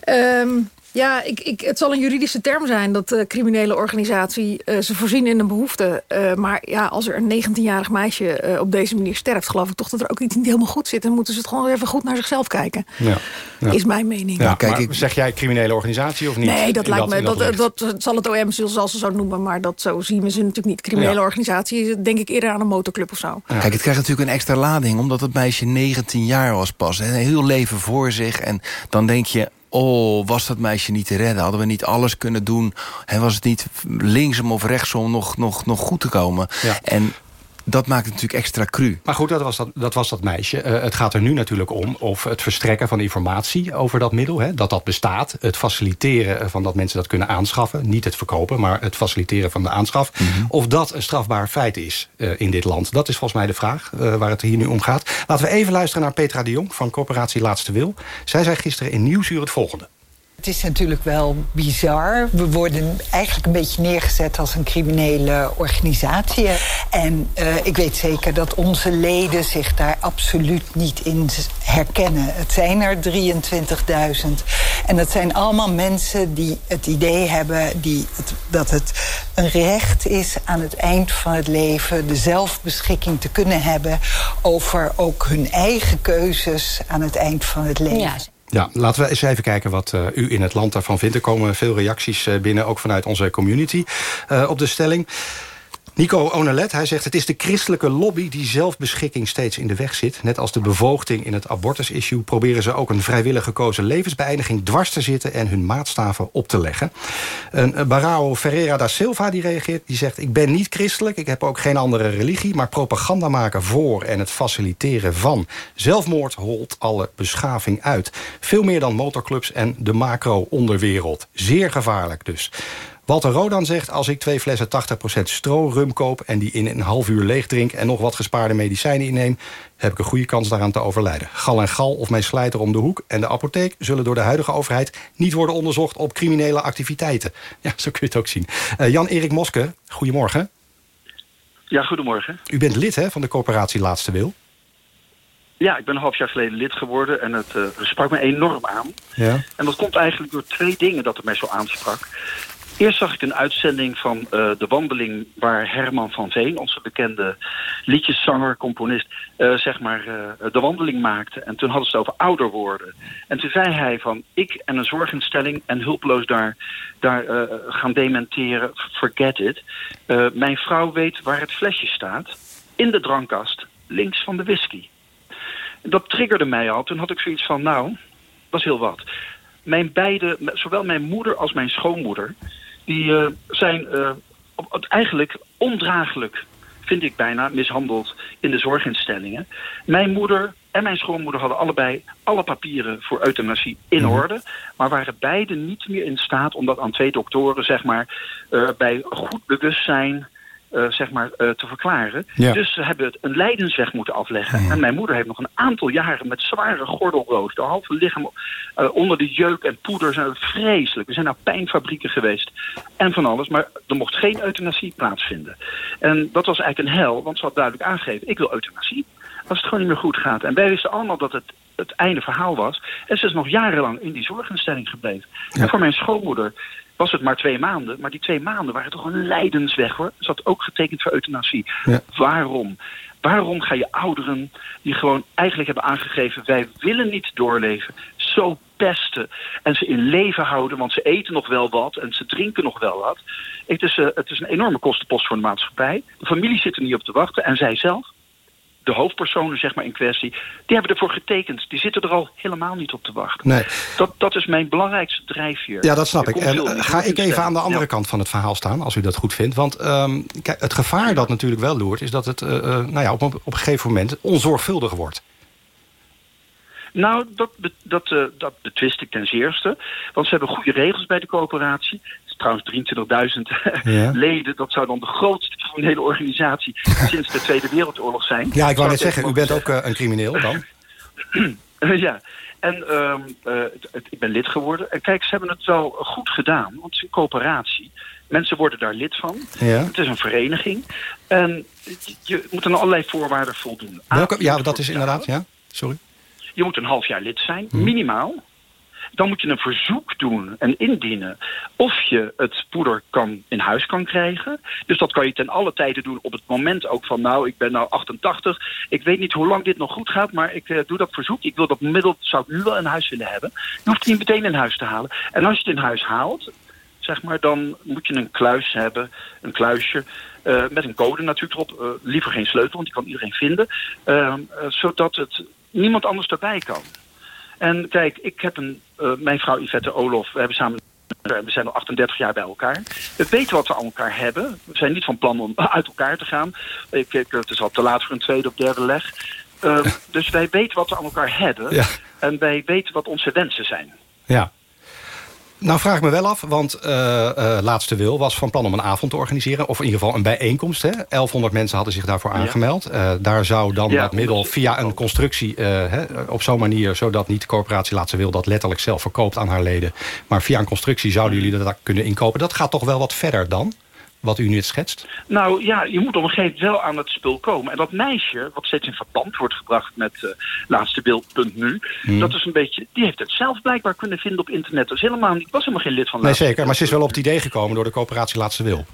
Ehm, ja, ik, ik, het zal een juridische term zijn dat de criminele organisatie eh, ze voorzien in een behoefte. Eh, maar ja, als er een 19-jarig meisje eh, op deze manier sterft, geloof ik toch dat er ook iets niet helemaal goed zit. En moeten ze het gewoon even goed naar zichzelf kijken. Ja. Ja. Is mijn mening. Ja, kijk, ik... Zeg jij criminele organisatie of niet? Nee, dat In lijkt me. Dat, dat, zal het OM zal ze zo noemen, maar dat zo zien we ze natuurlijk niet. Criminele Ja. organisatie, denk ik eerder aan een motorclub of zo. Kijk, het krijgt natuurlijk een extra lading... omdat het meisje 19 jaar was pas. Een heel leven voor zich. En dan denk je... Oh, was dat meisje niet te redden? Hadden we niet alles kunnen doen? En was het niet linksom of rechtsom nog, nog, nog goed te komen? En dat maakt het natuurlijk extra cru. Maar goed, dat was dat, dat, was dat meisje. Eh, het gaat er nu natuurlijk om of het verstrekken van informatie over dat middel, hè, dat dat bestaat. Het faciliteren van dat mensen dat kunnen aanschaffen. Niet het verkopen, maar het faciliteren van de aanschaf. Of dat een strafbaar feit is eh, in dit land. Dat is volgens mij de vraag eh, waar het hier nu om gaat. Laten we even luisteren naar Petra de Jong van corporatie Laatste Wil. Zij zei gisteren in Nieuwsuur het volgende. Het is natuurlijk wel bizar. We worden eigenlijk een beetje neergezet als een criminele organisatie. En eh, ik weet zeker dat onze leden zich daar absoluut niet in herkennen. Het zijn er 23.000. En dat zijn allemaal mensen die het idee hebben die dat het een recht is aan het eind van het leven... de zelfbeschikking te kunnen hebben over ook hun eigen keuzes aan het eind van het leven. Ja, laten we eens even kijken wat eh, u in het land daarvan vindt. Er komen veel reacties eh, binnen, ook vanuit onze community, eh, op de stelling. Nico Onelet, hij zegt... het is de christelijke lobby die zelfbeschikking steeds in de weg zit. Net als de bevoogding in het abortus-issue... proberen ze ook een vrijwillig gekozen levensbeëindiging dwars te zitten... en hun maatstaven op te leggen. Een eh, Barao Ferreira da Silva die reageert, die zegt... ik ben niet christelijk, ik heb ook geen andere religie... maar propaganda maken voor en het faciliteren van zelfmoord... holt alle beschaving uit. Veel meer dan motorclubs en de macro-onderwereld. Zeer gevaarlijk dus. Walter Rodan zegt, als ik twee flessen 80% stro-rum koop... en die in een half uur leeg drink en nog wat gespaarde medicijnen inneem... heb ik een goede kans daaraan te overlijden. Gal en gal of mijn slijter om de hoek en de apotheek... zullen door de huidige overheid niet worden onderzocht op criminele activiteiten. [laughs] Ja, zo kun je het ook zien. Eh, Jan-Erik Moske, goedemorgen. Ja, goedemorgen. U bent lid hè, van de corporatie Laatste Wil. Ja, ik ben een half jaar geleden lid geworden en het eh, sprak me enorm aan. Ja. En dat komt eigenlijk door twee dingen dat het mij zo aansprak. Eerst zag ik een uitzending van eh, De Wandeling... waar Herman van Veen, onze bekende liedjeszanger, componist... eh, zeg maar eh, De Wandeling maakte. En toen hadden ze het over ouder worden. En toen zei hij van... ik en een zorginstelling en hulpeloos daar, daar gaan dementeren... forget it. Mijn vrouw weet waar het flesje staat. In de drankkast, links van de whisky. Dat triggerde mij al. Toen had ik zoiets van, nou, dat is heel wat. Mijn beide, zowel mijn moeder als mijn schoonmoeder... die eh, zijn eh, eigenlijk ondraaglijk, vind ik bijna, mishandeld in de zorginstellingen. Mijn moeder en mijn schoonmoeder hadden allebei alle papieren voor euthanasie in orde... maar waren beide niet meer in staat om dat aan twee doktoren, zeg maar... eh, bij goed bewustzijn eh, zeg maar, eh, te verklaren. Ja. Dus ze hebben het een lijdensweg moeten afleggen. En mijn moeder heeft nog een aantal jaren met zware gordelroos... de halve lichaam eh, onder de jeuk en poeder zijn vreselijk. We zijn naar pijnfabrieken geweest en van alles. Maar er mocht geen euthanasie plaatsvinden. En dat was eigenlijk een hel, want ze had duidelijk aangegeven... ik wil euthanasie als het gewoon niet meer goed gaat. En wij wisten allemaal dat het het einde verhaal was. En ze is nog jarenlang in die zorginstelling gebleven. En voor mijn schoonmoeder was het maar twee maanden. Maar die twee maanden waren toch een lijdensweg hoor. Ze had ook getekend voor euthanasie. Waarom? Waarom ga je ouderen die gewoon eigenlijk hebben aangegeven... wij willen niet doorleven, zo pesten en ze in leven houden... want ze eten nog wel wat en ze drinken nog wel wat. Het is, eh, het is een enorme kostenpost voor de maatschappij. De familie zit er niet op te wachten en zij zelf de hoofdpersonen zeg maar, in kwestie, die hebben ervoor getekend. Die zitten er al helemaal niet op te wachten. Nee. Dat, dat is mijn belangrijkste drijfveer. Ja, dat snap ik. En eh, ga ik even aan de andere Ja. kant van het verhaal staan, als u dat goed vindt. Want ehm, kijk, het gevaar dat natuurlijk wel loert... is dat het eh, eh, nou ja, op, een, op een gegeven moment onzorgvuldig wordt. Nou, dat, dat, dat betwist ik ten zeerste. Want ze hebben goede regels bij de coöperatie. Trouwens 23.000 [laughs] Ja. leden. Dat zou dan de grootste criminele organisatie [laughs] sinds de Tweede Wereldoorlog zijn. Ja, ik wou net zeggen, u bent ook eh, een crimineel dan. [clears throat] ja, en ehm, eh, ik ben lid geworden. En kijk, ze hebben het wel goed gedaan, want het is een coöperatie. Mensen worden daar lid van. Ja. Het is een vereniging. En je, moet aan allerlei voorwaarden voldoen. Welke, ja, dat is inderdaad, ja. Sorry. je moet een half jaar lid zijn, Mhm. minimaal. Dan moet je een verzoek doen en indienen of je het poeder kan, in huis kan krijgen. Dus dat kan je ten alle tijde doen op het moment ook van... nou, ik ben nou 88, ik weet niet hoe lang dit nog goed gaat... maar ik eh, doe dat verzoek, ik wil dat middel, zou ik nu wel in huis willen hebben. Je hoeft het niet meteen in huis te halen. En als je het in huis haalt, zeg maar, dan moet je een kluis hebben, een kluisje... eh, met een code natuurlijk erop. Eh, liever geen sleutel, want die kan iedereen vinden. Eh, eh, zodat het niemand anders erbij kan. En kijk, ik heb een, eh, mijn vrouw Yvette Olof, we hebben samen we zijn al 38 jaar bij elkaar. We weten wat we aan elkaar hebben. We zijn niet van plan om [laughs] uit elkaar te gaan. Ik, ik, het is al te laat voor een tweede of derde leg. Eh, [laughs] dus wij weten wat we aan elkaar hebben. Ja. En wij weten wat onze wensen zijn. Ja. Nou vraag ik me wel af, want eh, Laatste Wil was van plan om een avond te organiseren. Of in ieder geval een bijeenkomst. Hè? 1100 mensen hadden zich daarvoor aangemeld. Eh, daar zou dan Ja, dat middel via een constructie... hè, op zo'n manier, zodat niet de corporatie Laatste Wil... dat letterlijk zelf verkoopt aan haar leden. Maar via een constructie zouden jullie dat kunnen inkopen. Dat gaat toch wel wat verder dan, wat u nu schetst? Nou ja, je moet op een gegeven moment wel aan het spul komen. En dat meisje, wat steeds in verband wordt gebracht met eh laatstebeeld.nu... Hmm. dat is een beetje, die heeft het zelf blijkbaar kunnen vinden op internet. Is helemaal niet, was helemaal geen lid van Nee, Laatste zeker. Maar ze is wel op het idee gekomen door de coöperatie Laatste Wil.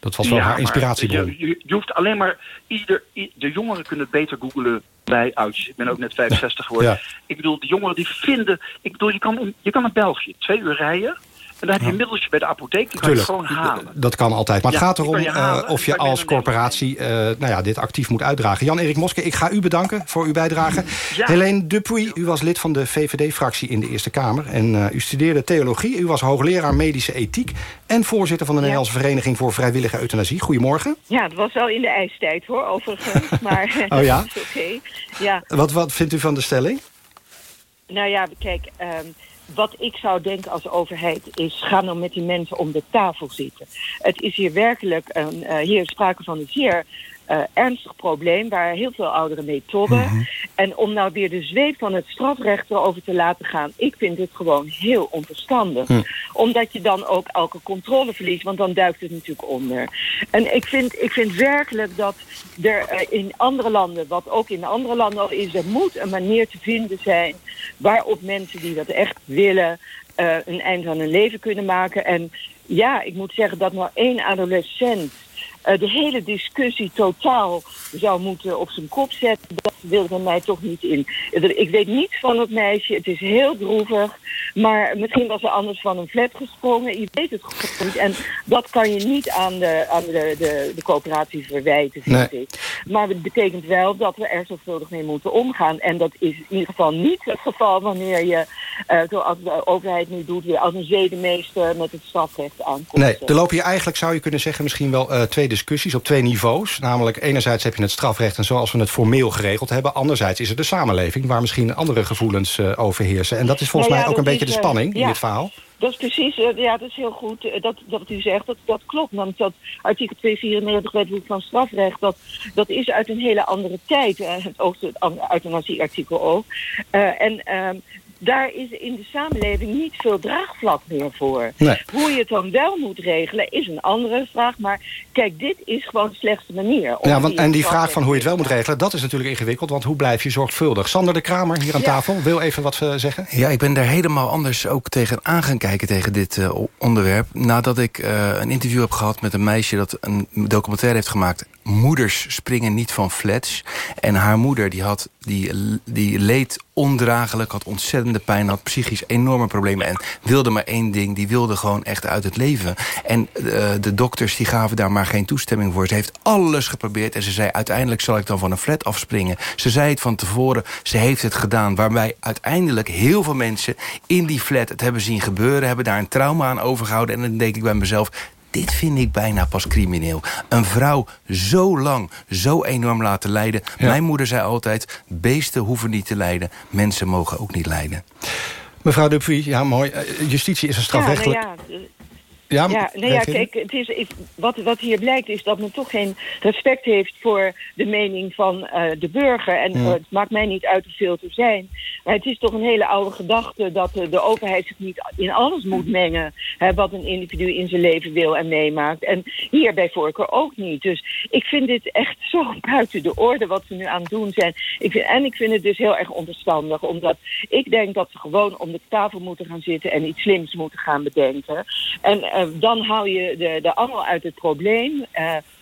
Dat was wel Ja, haar inspiratiebron. Je, je, je hoeft alleen maar... Ieder, i- de jongeren kunnen het beter googelen bij oudjes. Ik ben ook net 65 geworden. Ja. Ik bedoel, de jongeren die vinden... Ik bedoel, je kan, in- je kan naar België twee uur rijden... En dan heb je een middeltje bij de apotheek, die kan je gewoon halen. dat kan altijd. Maar het Ja, gaat erom je halen eh, of je als corporatie eh, nou ja, dit actief moet uitdragen. Jan-Erik Moske, ik ga u bedanken voor uw bijdrage. Ja. Helene Dupuy, u was lid van de VVD-fractie in de Eerste Kamer. En eh, u studeerde theologie. U was hoogleraar medische ethiek. En voorzitter van de Nederlandse Vereniging voor Vrijwillige Euthanasie. Goedemorgen. Ja, het was wel in de ijstijd hoor, overigens. [laughs] Maar Oh [laughs] ja? dat is oké. Ja, Wat, wat vindt u van de stelling? nou ja, kijk, ehm, wat ik zou denken als overheid is... ga nou met die mensen om de tafel zitten. Het is hier werkelijk een, eh, hier is sprake van een zeer eh, ernstig probleem... waar heel veel ouderen mee tobben. En om nou weer de zweep van het strafrecht erover te laten gaan... ik vind dit gewoon heel onverstandig. Hm. Omdat je dan ook elke controle verliest, want dan duikt het natuurlijk onder. En ik vind, ik vind werkelijk dat er eh, in andere landen, wat ook in andere landen al is... er moet een manier te vinden zijn waarop mensen die dat echt willen... eh, een eind aan hun leven kunnen maken. En ja, ik moet zeggen dat nou één adolescent eh, de hele discussie totaal zou moeten op zijn kop zetten, dat wilde mij toch niet in. Ik weet niets van het meisje, het is heel droevig, maar misschien was ze anders van een flat gesprongen, je weet het gewoon niet. En dat kan je niet aan de, aan de, de, de coöperatie verwijten, vind Nee. ik. Maar het betekent wel dat we er zorgvuldig mee moeten omgaan. En dat is in ieder geval niet het geval wanneer je, eh, zoals de overheid nu doet, weer als een zedenmeester met het strafrecht aankomt. Nee, er lopen hier eigenlijk, zou je kunnen zeggen... misschien wel eh, twee discussies op twee niveaus. Namelijk, enerzijds heb je het strafrecht... en zoals we het formeel geregeld hebben. Anderzijds is er de samenleving... waar misschien andere gevoelens eh, overheersen. En dat is volgens Nou ja, mij ook een beetje de eh, spanning in dit verhaal. Dat is precies, eh, ja, dat is heel goed dat, dat u zegt. Dat, dat klopt, namelijk dat artikel 294 wetboek van strafrecht... dat, dat is uit een hele andere tijd, eh, het ook het euthanasieartikel ook. En ehm, daar is in de samenleving niet veel draagvlak meer voor. Nee. Hoe je het dan wel moet regelen is een andere vraag. Maar kijk, dit is gewoon de slechtste manier. om Ja, want, en die vraag van hoe je het wel moet regelen... dat is natuurlijk ingewikkeld, want hoe blijf je zorgvuldig? Sander de Kramer, hier aan Ja. tafel, wil even wat eh, zeggen? Ja, ik ben daar helemaal anders ook tegen aan gaan kijken tegen dit eh, onderwerp. Nadat ik eh, een interview heb gehad met een meisje dat een documentaire heeft gemaakt. Moeders springen niet van flats. En haar moeder die had, die, die leed ondraaglijk, had ontzettende pijn, had psychisch enorme problemen. En wilde maar één ding, die wilde gewoon echt uit het leven. En eh, de dokters die gaven daar maar geen toestemming voor. Ze heeft alles geprobeerd en ze zei uiteindelijk zal ik dan van een flat afspringen. Ze zei het van tevoren, ze heeft het gedaan. Waarbij uiteindelijk heel veel mensen in die flat het hebben zien gebeuren... hebben daar een trauma aan overgehouden. En dan denk ik bij mezelf, dit vind ik bijna pas crimineel. Een vrouw zo lang, zo enorm laten lijden. Mijn moeder zei altijd, beesten hoeven niet te lijden. Mensen mogen ook niet lijden. Mevrouw Dupuy, ja mooi. Eh, Justitie is een strafrechtelijk... Ja, nou ja, Ja, Ja, nou ja, kijk, het is, wat, wat hier blijkt is dat men toch geen respect heeft voor de mening van eh, de burger. En Ja. eh, het maakt mij niet uit hoeveel er zijn. Maar het is toch een hele oude gedachte dat eh, de overheid zich niet in alles moet mengen. Hè, wat een individu in zijn leven wil en meemaakt. En hier bij voorkeur ook niet. Dus ik vind dit echt zo [laughs] buiten de orde wat ze nu aan het doen zijn. Ik vind, en ik vind het dus heel erg onverstandig. Omdat ik denk dat ze gewoon om de tafel moeten gaan zitten en iets slims moeten gaan bedenken. En dan haal je de, de angel uit het probleem.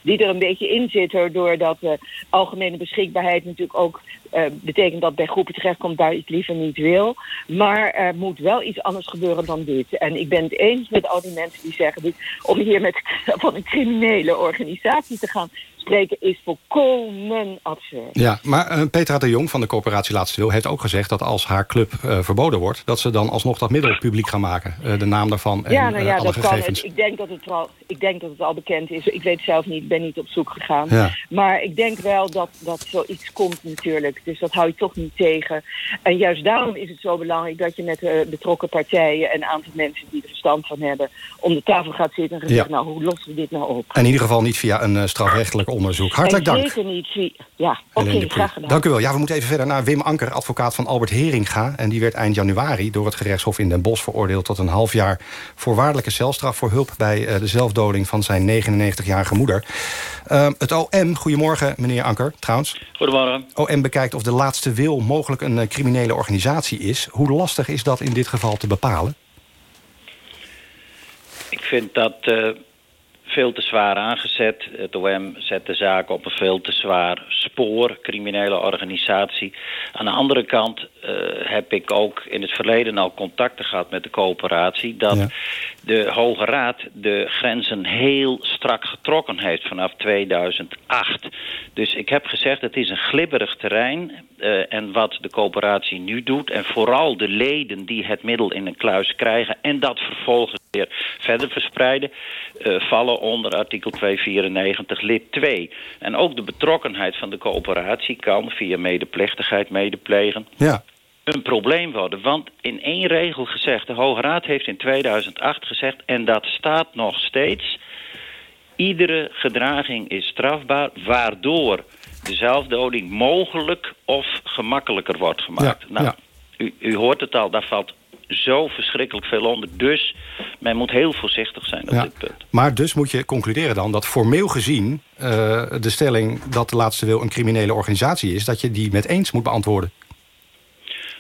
Eh, die er een beetje in zit, doordat de algemene beschikbaarheid natuurlijk ook eh, betekent dat bij groepen terechtkomt waar je het liever niet wil. Maar er moet wel iets anders gebeuren dan dit. En ik ben het eens met al die mensen die zeggen dit, om hier met [laughs] van een criminele organisatie te gaan spreken is volkomen absurd. Ja, maar eh, Petra de Jong van de corporatie Laatste Wil heeft ook gezegd... dat als haar club eh, verboden wordt... dat ze dan alsnog dat middel publiek gaan maken. Eh, de naam daarvan en ja, nou ja, eh, alle dat kan het. Ik denk dat het, al, ik denk dat het al bekend is. Ik weet zelf niet, ben niet op zoek gegaan. Ja. Maar ik denk wel dat, dat zoiets komt natuurlijk. Dus dat hou je toch niet tegen. En juist daarom is het zo belangrijk dat je met de betrokken partijen... en een aantal mensen die er verstand van hebben... om de tafel gaat zitten en gezegd, Ja. nou, hoe lossen we dit nou op? In ieder geval niet via een eh, strafrechtelijk onderzoek. Hartelijk en dank. zeker niet via... Ja, oké, graag gedaan. Dank u wel. Ja, we moeten even verder naar Wim Anker, advocaat van Albert Heringa. En die werd eind januari door het gerechtshof in Den Bosch veroordeeld... tot een half jaar voorwaardelijke celstraf voor hulp... bij eh, de zelfdoding van zijn 99-jarige moeder. Ehm, het OM, goedemorgen meneer Anker, trouwens. Goedemorgen. OM bekijkt of de laatste wil mogelijk een eh, criminele organisatie is. Hoe lastig is dat in dit geval te bepalen? Ik vind dat eh, veel te zwaar aangezet. Het OM zet de zaak op een veel te zwaar spoor, criminele organisatie. Aan de andere kant eh, heb ik ook in het verleden al contacten gehad met de coöperatie... dat de Hoge Raad de grenzen heel strak getrokken heeft vanaf 2008. Dus ik heb gezegd, het is een glibberig terrein. eh, en wat de coöperatie nu doet... en vooral de leden die het middel in een kluis krijgen... en dat vervolgens weer verder verspreiden... eh, vallen onder artikel 294 lid 2. En ook de betrokkenheid van de coöperatie kan via medeplichtigheid medeplegen Ja. een probleem worden. Want in één regel gezegd, de Hoge Raad heeft in 2008 gezegd... en dat staat nog steeds... iedere gedraging is strafbaar... waardoor de zelfdoding mogelijk of gemakkelijker wordt gemaakt. Ja, nou, ja. U, u hoort het al, daar valt zo verschrikkelijk veel onder. Dus men moet heel voorzichtig zijn op Ja. dit punt. Maar dus moet je concluderen dan dat formeel gezien... eh, de stelling dat de laatste wil een criminele organisatie is... dat je die met eens moet beantwoorden.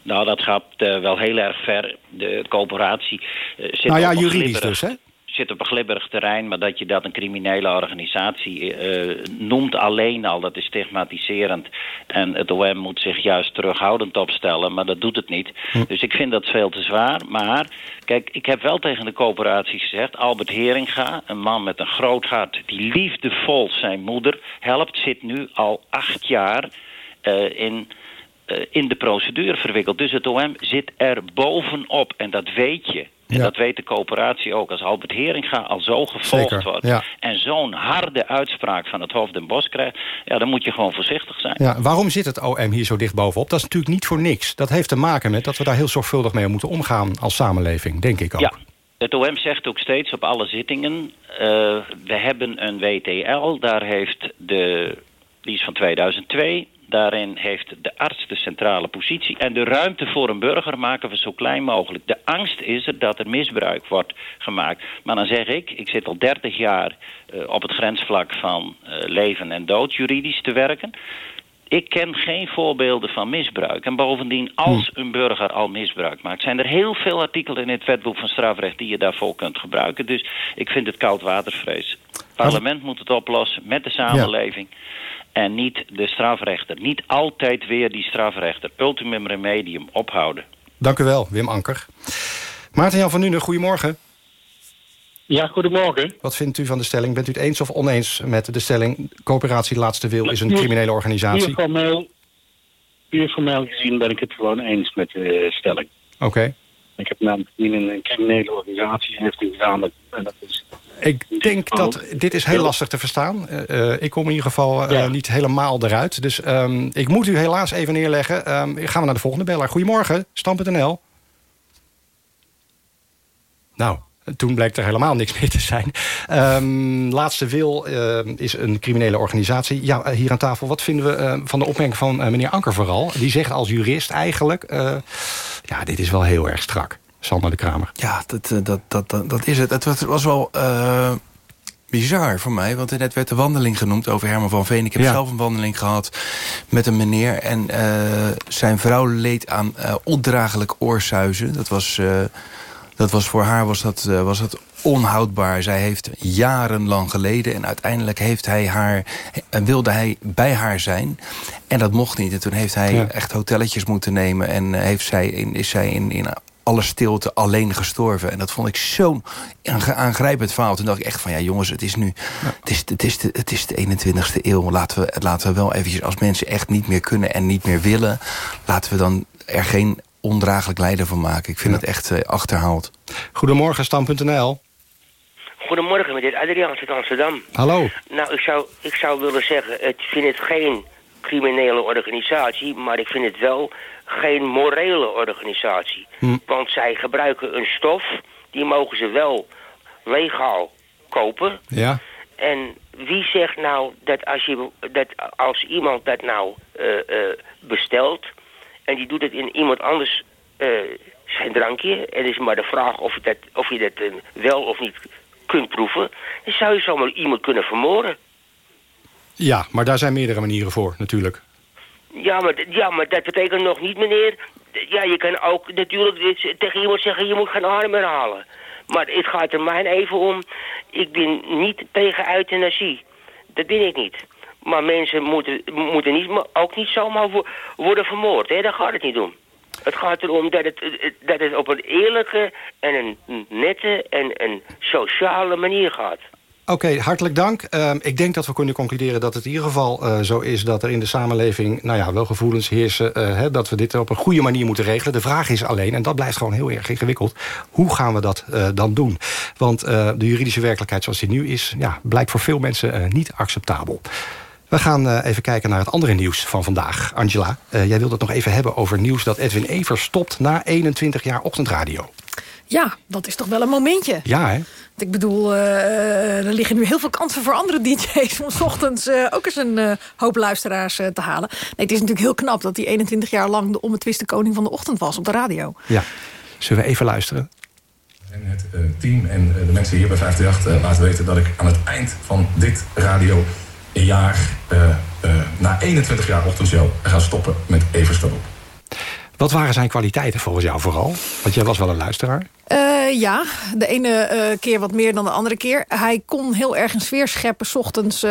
Nou, dat gaat eh, wel heel erg ver. De coöperatie eh, zit nou ja, juridisch glibberig- dus, hè? Zit op een glibberig terrein, maar dat je dat een criminele organisatie eh, noemt alleen al, dat is stigmatiserend. En het OM moet zich juist terughoudend opstellen, maar dat doet het niet. Dus ik vind dat veel te zwaar. Maar kijk, ik heb wel tegen de coöperatie gezegd, Albert Heringa, een man met een groot hart, die liefdevol zijn moeder helpt, zit nu al acht jaar eh, in eh, in de procedure verwikkeld. Dus het OM zit er bovenop en dat weet je. En Ja. dat weet de coöperatie ook. Als Albert Heringa al zo gevolgd Zeker, wordt... ja. en zo'n harde uitspraak van het Hof den Bosch krijgt... Ja, dan moet je gewoon voorzichtig zijn. Ja, waarom zit het OM hier zo dicht bovenop? Dat is natuurlijk niet voor niks. Dat heeft te maken met dat we daar heel zorgvuldig mee moeten omgaan als samenleving, denk ik ook. Ja, het OM zegt ook steeds op alle zittingen... eh, we hebben een WTL, daar heeft de... die is van 2002... Daarin heeft de arts de centrale positie. En de ruimte voor een burger maken we zo klein mogelijk. De angst is er dat er misbruik wordt gemaakt. Maar dan zeg ik, ik zit al 30 jaar eh, op het grensvlak van eh, leven en dood juridisch te werken. Ik ken geen voorbeelden van misbruik. En bovendien, als een burger al misbruik maakt... zijn er heel veel artikelen in het wetboek van strafrecht... die je daarvoor kunt gebruiken. Dus ik vind het koudwatervrees. Het parlement moet het oplossen met de samenleving... en niet de strafrechter. Niet altijd weer die strafrechter. Ultimum remedium ophouden. Dank u wel, Wim Anker. Maarten-Jan van Nuenen, goedemorgen. Ja, goedemorgen. Wat vindt u van de stelling? Bent u het eens of oneens met de stelling... coöperatie Laatste Wil is een criminele organisatie? Puur formeel, puur formeel gezien ben ik het gewoon eens met de stelling. Oké. Ik heb namelijk gezien in een criminele organisatie heeft gedaan. dat- En dat is Ik denk dat dit is heel lastig te verstaan. Eh, eh, ik kom in ieder geval eh, niet helemaal eruit. Dus ehm, ik moet u helaas even neerleggen. Ehm, gaan we naar de volgende beller. Goedemorgen, Stam.nl. Nou, toen bleek er helemaal niks meer te zijn. Ehm, Laatste Wil is een criminele organisatie. Ja, hier aan tafel, wat vinden we van de opmerking van meneer Anker vooral? Die zegt als jurist eigenlijk... ja, dit is wel heel erg strak. Sander de Kramer. Ja, dat, eh, dat, dat, dat, dat is het. Het was, was wel eh, bizar voor mij. Want net werd de wandeling genoemd over Herman van Veen. Ik heb Ja. zelf een wandeling gehad met een meneer. En eh, zijn vrouw leed aan eh ondraaglijk oorsuizen. Dat was, dat was voor haar was dat, was dat onhoudbaar. Zij heeft jarenlang geleden. En uiteindelijk heeft hij haar, wilde hij bij haar zijn. En dat mocht niet. En toen heeft hij Ja. echt hotelletjes moeten nemen. En heeft zij in, is zij in, in alle stilte alleen gestorven. En dat vond ik zo'n aangrijpend verhaal. Toen dacht ik echt van, ja jongens, het is nu... Het, is, het, is de, het is de 21ste eeuw. Laten we, laten we wel eventjes, als mensen echt niet meer kunnen en niet meer willen... laten we dan er geen ondraaglijk lijden van maken. Ik vind het echt eh, achterhaald. Goedemorgen, Stam.nl. Goedemorgen, met dit Adriaan uit Amsterdam. Hallo. Nou, ik zou, ik zou willen zeggen, ik vind het geen criminele organisatie, maar ik vind het wel geen morele organisatie. Hm. Want zij gebruiken een stof, die mogen ze wel legaal kopen. Ja. En wie zegt nou dat als, je, dat als iemand dat nou eh, eh, bestelt... en die doet het in iemand anders eh, zijn drankje... en is maar de vraag of je dat, of je dat wel of niet kunt proeven... dan zou je zomaar iemand kunnen vermoorden. Ja, maar daar zijn meerdere manieren voor, natuurlijk. Ja maar, ja, maar dat betekent nog niet, meneer... Ja, je kan ook natuurlijk dus tegen iemand zeggen... je moet adem meer halen. Maar het gaat er mij even om... ik ben niet tegen euthanasie. Dat ben ik niet. Maar mensen moeten, moeten niet, ook niet zomaar wo- worden vermoord. Hè? Daar gaat het niet om. Het gaat erom dat het, eh, dat het op een eerlijke en een nette en een sociale manier gaat. Oké, hartelijk dank. Ehm, ik denk dat we kunnen concluderen dat het in ieder geval eh, zo is... dat er in de samenleving nou ja, wel gevoelens heersen... eh, dat we dit op een goede manier moeten regelen. De vraag is alleen, en dat blijft gewoon heel erg ingewikkeld... hoe gaan we dat eh, dan doen? Want de juridische werkelijkheid zoals die nu is... Ja, blijkt voor veel mensen niet acceptabel. We gaan even kijken naar het andere nieuws van vandaag. Angela, jij wilt het nog even hebben over nieuws... dat Edwin Evers stopt na 21 jaar ochtendradio. Ja, dat is toch wel een momentje. Ja, hè? Ik bedoel, eh, er liggen nu heel veel kansen voor andere DJ's... om 's ochtends eh, ook eens een eh, hoop luisteraars eh, te halen. Nee, het is natuurlijk heel knap dat hij 21 jaar lang... de onbetwiste koning van de ochtend was op de radio. Ja. Zullen we even luisteren? En het eh, team en eh, de mensen hier bij 538 eh, laten weten dat ik aan het eind van dit radio een jaar, eh, eh, na 21 jaar ochtendshow, ga stoppen met Evers erop. Wat waren zijn kwaliteiten volgens jou vooral? Want jij was wel een luisteraar. Uh, ja, de ene uh, keer wat meer dan de andere keer. Hij kon heel erg een sfeer scheppen, s ochtends, uh,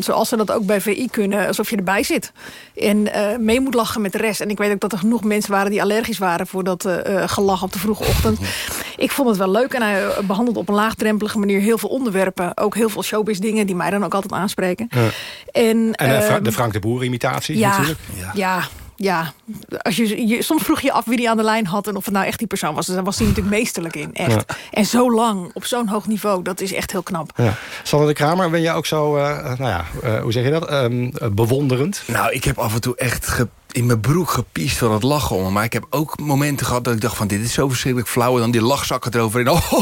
zoals ze dat ook bij VI kunnen, alsof je erbij zit. En mee moet lachen met de rest. En ik weet ook dat er genoeg mensen waren die allergisch waren voor dat gelach op de vroege ochtend. [laughs] ik vond het wel leuk en hij behandelt op een laagdrempelige manier heel veel onderwerpen. Ook heel veel showbiz dingen die mij dan ook altijd aanspreken. En, en de Frank de Boer imitatie ja, natuurlijk. Ja, ja ja, als je, je, soms vroeg je af wie die aan de lijn had... en of het nou echt die persoon was. Dus daar was hij natuurlijk meesterlijk in, echt. En zo lang, op zo'n hoog niveau, dat is echt heel knap. Ja. Sander de Kramer, ben je ook zo, uh, nou ja, uh, hoe zeg je dat, um, bewonderend? Nou, ik heb af en toe echt in mijn broek gepiest van het lachen om Maar ik heb ook momenten gehad dat ik dacht van... dit is zo verschrikkelijk flauw. En dan die lachzakken eroverheen. [laughs] Oh,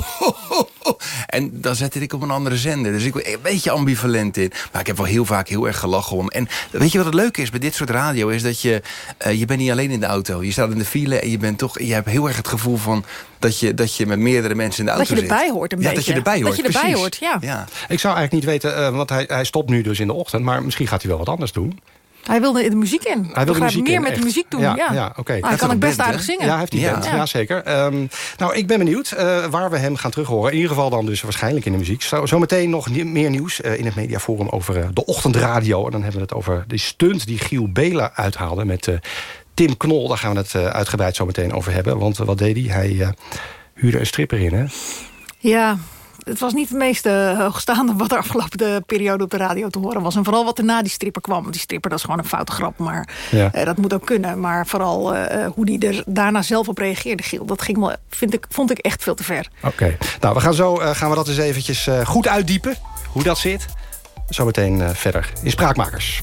oh, oh, en dan zette ik op een andere zender. Dus ik ben een beetje ambivalent in. Maar ik heb wel heel vaak heel erg gelachen om. En weet je wat het leuke is bij dit soort radio? Is dat je... Uh, je bent niet alleen in de auto. Je staat in de file en je bent toch... Je hebt heel erg het gevoel van... Dat je, dat je met meerdere mensen in de auto zit. Dat je erbij zit. hoort een ja, beetje. dat je erbij hoort, Dat je erbij hoort, ja. ja. Ik zou eigenlijk niet weten, uh, want hij, hij stopt nu dus in de ochtend... maar misschien gaat hij wel wat anders doen. Hij wilde de muziek in. Hij wilde muziek meer in, met echt. de muziek doen. Ja, ja, ja oké. Okay. hij kan ook best aardig zingen. Ja, heeft hij Ja. band. Ja, zeker. Um, nou, ik ben benieuwd uh, waar we hem gaan terug horen. In ieder geval dan dus waarschijnlijk in de muziek. Zo, zometeen nog nie meer nieuws uh, in het mediaforum over uh, de ochtendradio. En dan hebben we het over de stunt die Giel Bela uithaalde met Tim Knol. Daar gaan we het uitgebreid zo meteen over hebben. Want wat deed hij? Hij huurde een stripper in, hè? Ja, het was niet het meest uh, hoogstaande wat er afgelopen de periode op de radio te horen was. En vooral wat er na die stripper kwam. Want die stripper dat is gewoon een foute grap, maar ja. uh, dat moet ook kunnen. Maar vooral hoe die er daarna zelf op reageerde, Giel. Dat ging wel, vind ik, vond ik echt veel te ver. Oké, okay. nou we gaan zo gaan we dat eens eventjes goed uitdiepen. Hoe dat zit. Zometeen verder in Spraakmakers.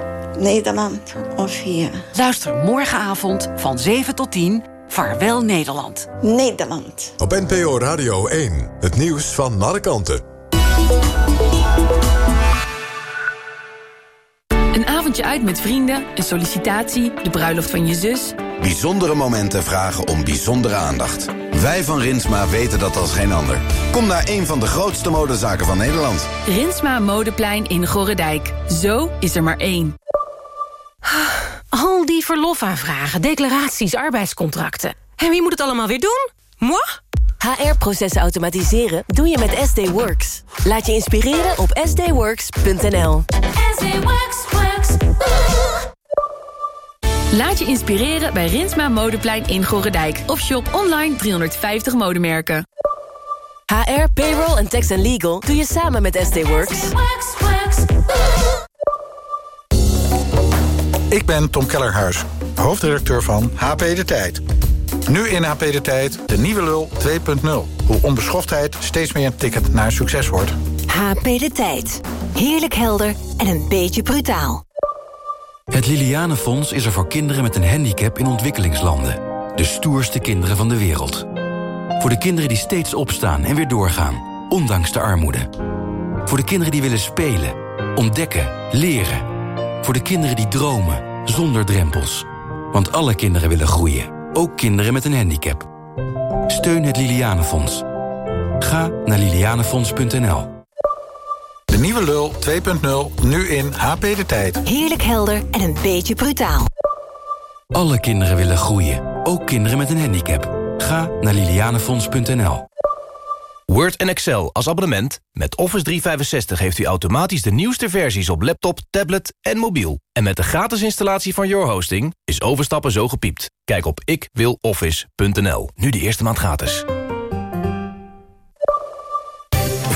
Nederland of hier? Luister morgenavond van 7 tot 10. Vaarwel Nederland. Nederland. Op NPO Radio 1. Het nieuws van alle kanten. Een avondje uit met vrienden, een sollicitatie, de bruiloft van je zus. Bijzondere momenten vragen om bijzondere aandacht. Wij van Rinsma weten dat als geen ander. Kom naar een van de grootste modezaken van Nederland. Rinsma Modeplein in Gorredijk. Zo is er maar één. Al die verlofaanvragen, declaraties, arbeidscontracten. En wie moet het allemaal weer doen? Moi? HR-processen automatiseren doe je met SD Works. Laat je inspireren op sdworks.nl. Laat je inspireren bij Rinsma Modeplein in Gorredijk. Of shop online 350 modemerken. HR, payroll en tax and legal doe je samen met SD Works. Ik ben Tom Kellerhuis, hoofdredacteur van HP De Tijd. Nu in HP De Tijd de nieuwe lul 2.0. Hoe onbeschoftheid steeds meer een ticket naar succes wordt. HP De Tijd. Heerlijk helder en een beetje brutaal. Het Lilianenfonds is er voor kinderen met een handicap in ontwikkelingslanden. De stoerste kinderen van de wereld. Voor de kinderen die steeds opstaan en weer doorgaan, ondanks de armoede. Voor de kinderen die willen spelen, ontdekken, leren. Voor de kinderen die dromen, zonder drempels. Want alle kinderen willen groeien, ook kinderen met een handicap. Steun het Lilianenfonds. Ga naar lilianenfonds.nl. De nieuwe lul 2.0, nu in HP De Tijd. Heerlijk helder en een beetje brutaal. Alle kinderen willen groeien, ook kinderen met een handicap. Ga naar lilianefonds.nl. Word en Excel als abonnement. Met Office 365 heeft u automatisch de nieuwste versies op laptop, tablet en mobiel. En met de gratis installatie van Your Hosting is overstappen zo gepiept. Kijk op ikwiloffice.nl. Nu de eerste maand gratis.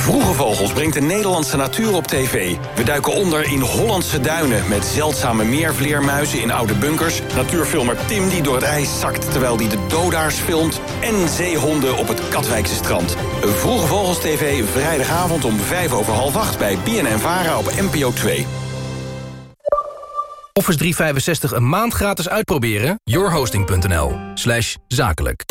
Vroege Vogels brengt de Nederlandse natuur op tv. We duiken onder in Hollandse duinen... met zeldzame meervleermuizen in oude bunkers... natuurfilmer Tim die door het ijs zakt terwijl hij de dodaars filmt... en zeehonden op het Katwijkse strand. Vroege Vogels TV vrijdagavond om vijf over half acht... bij BNN-Vara op NPO 2. Office 365 een maand gratis uitproberen? yourhosting.nl zakelijk.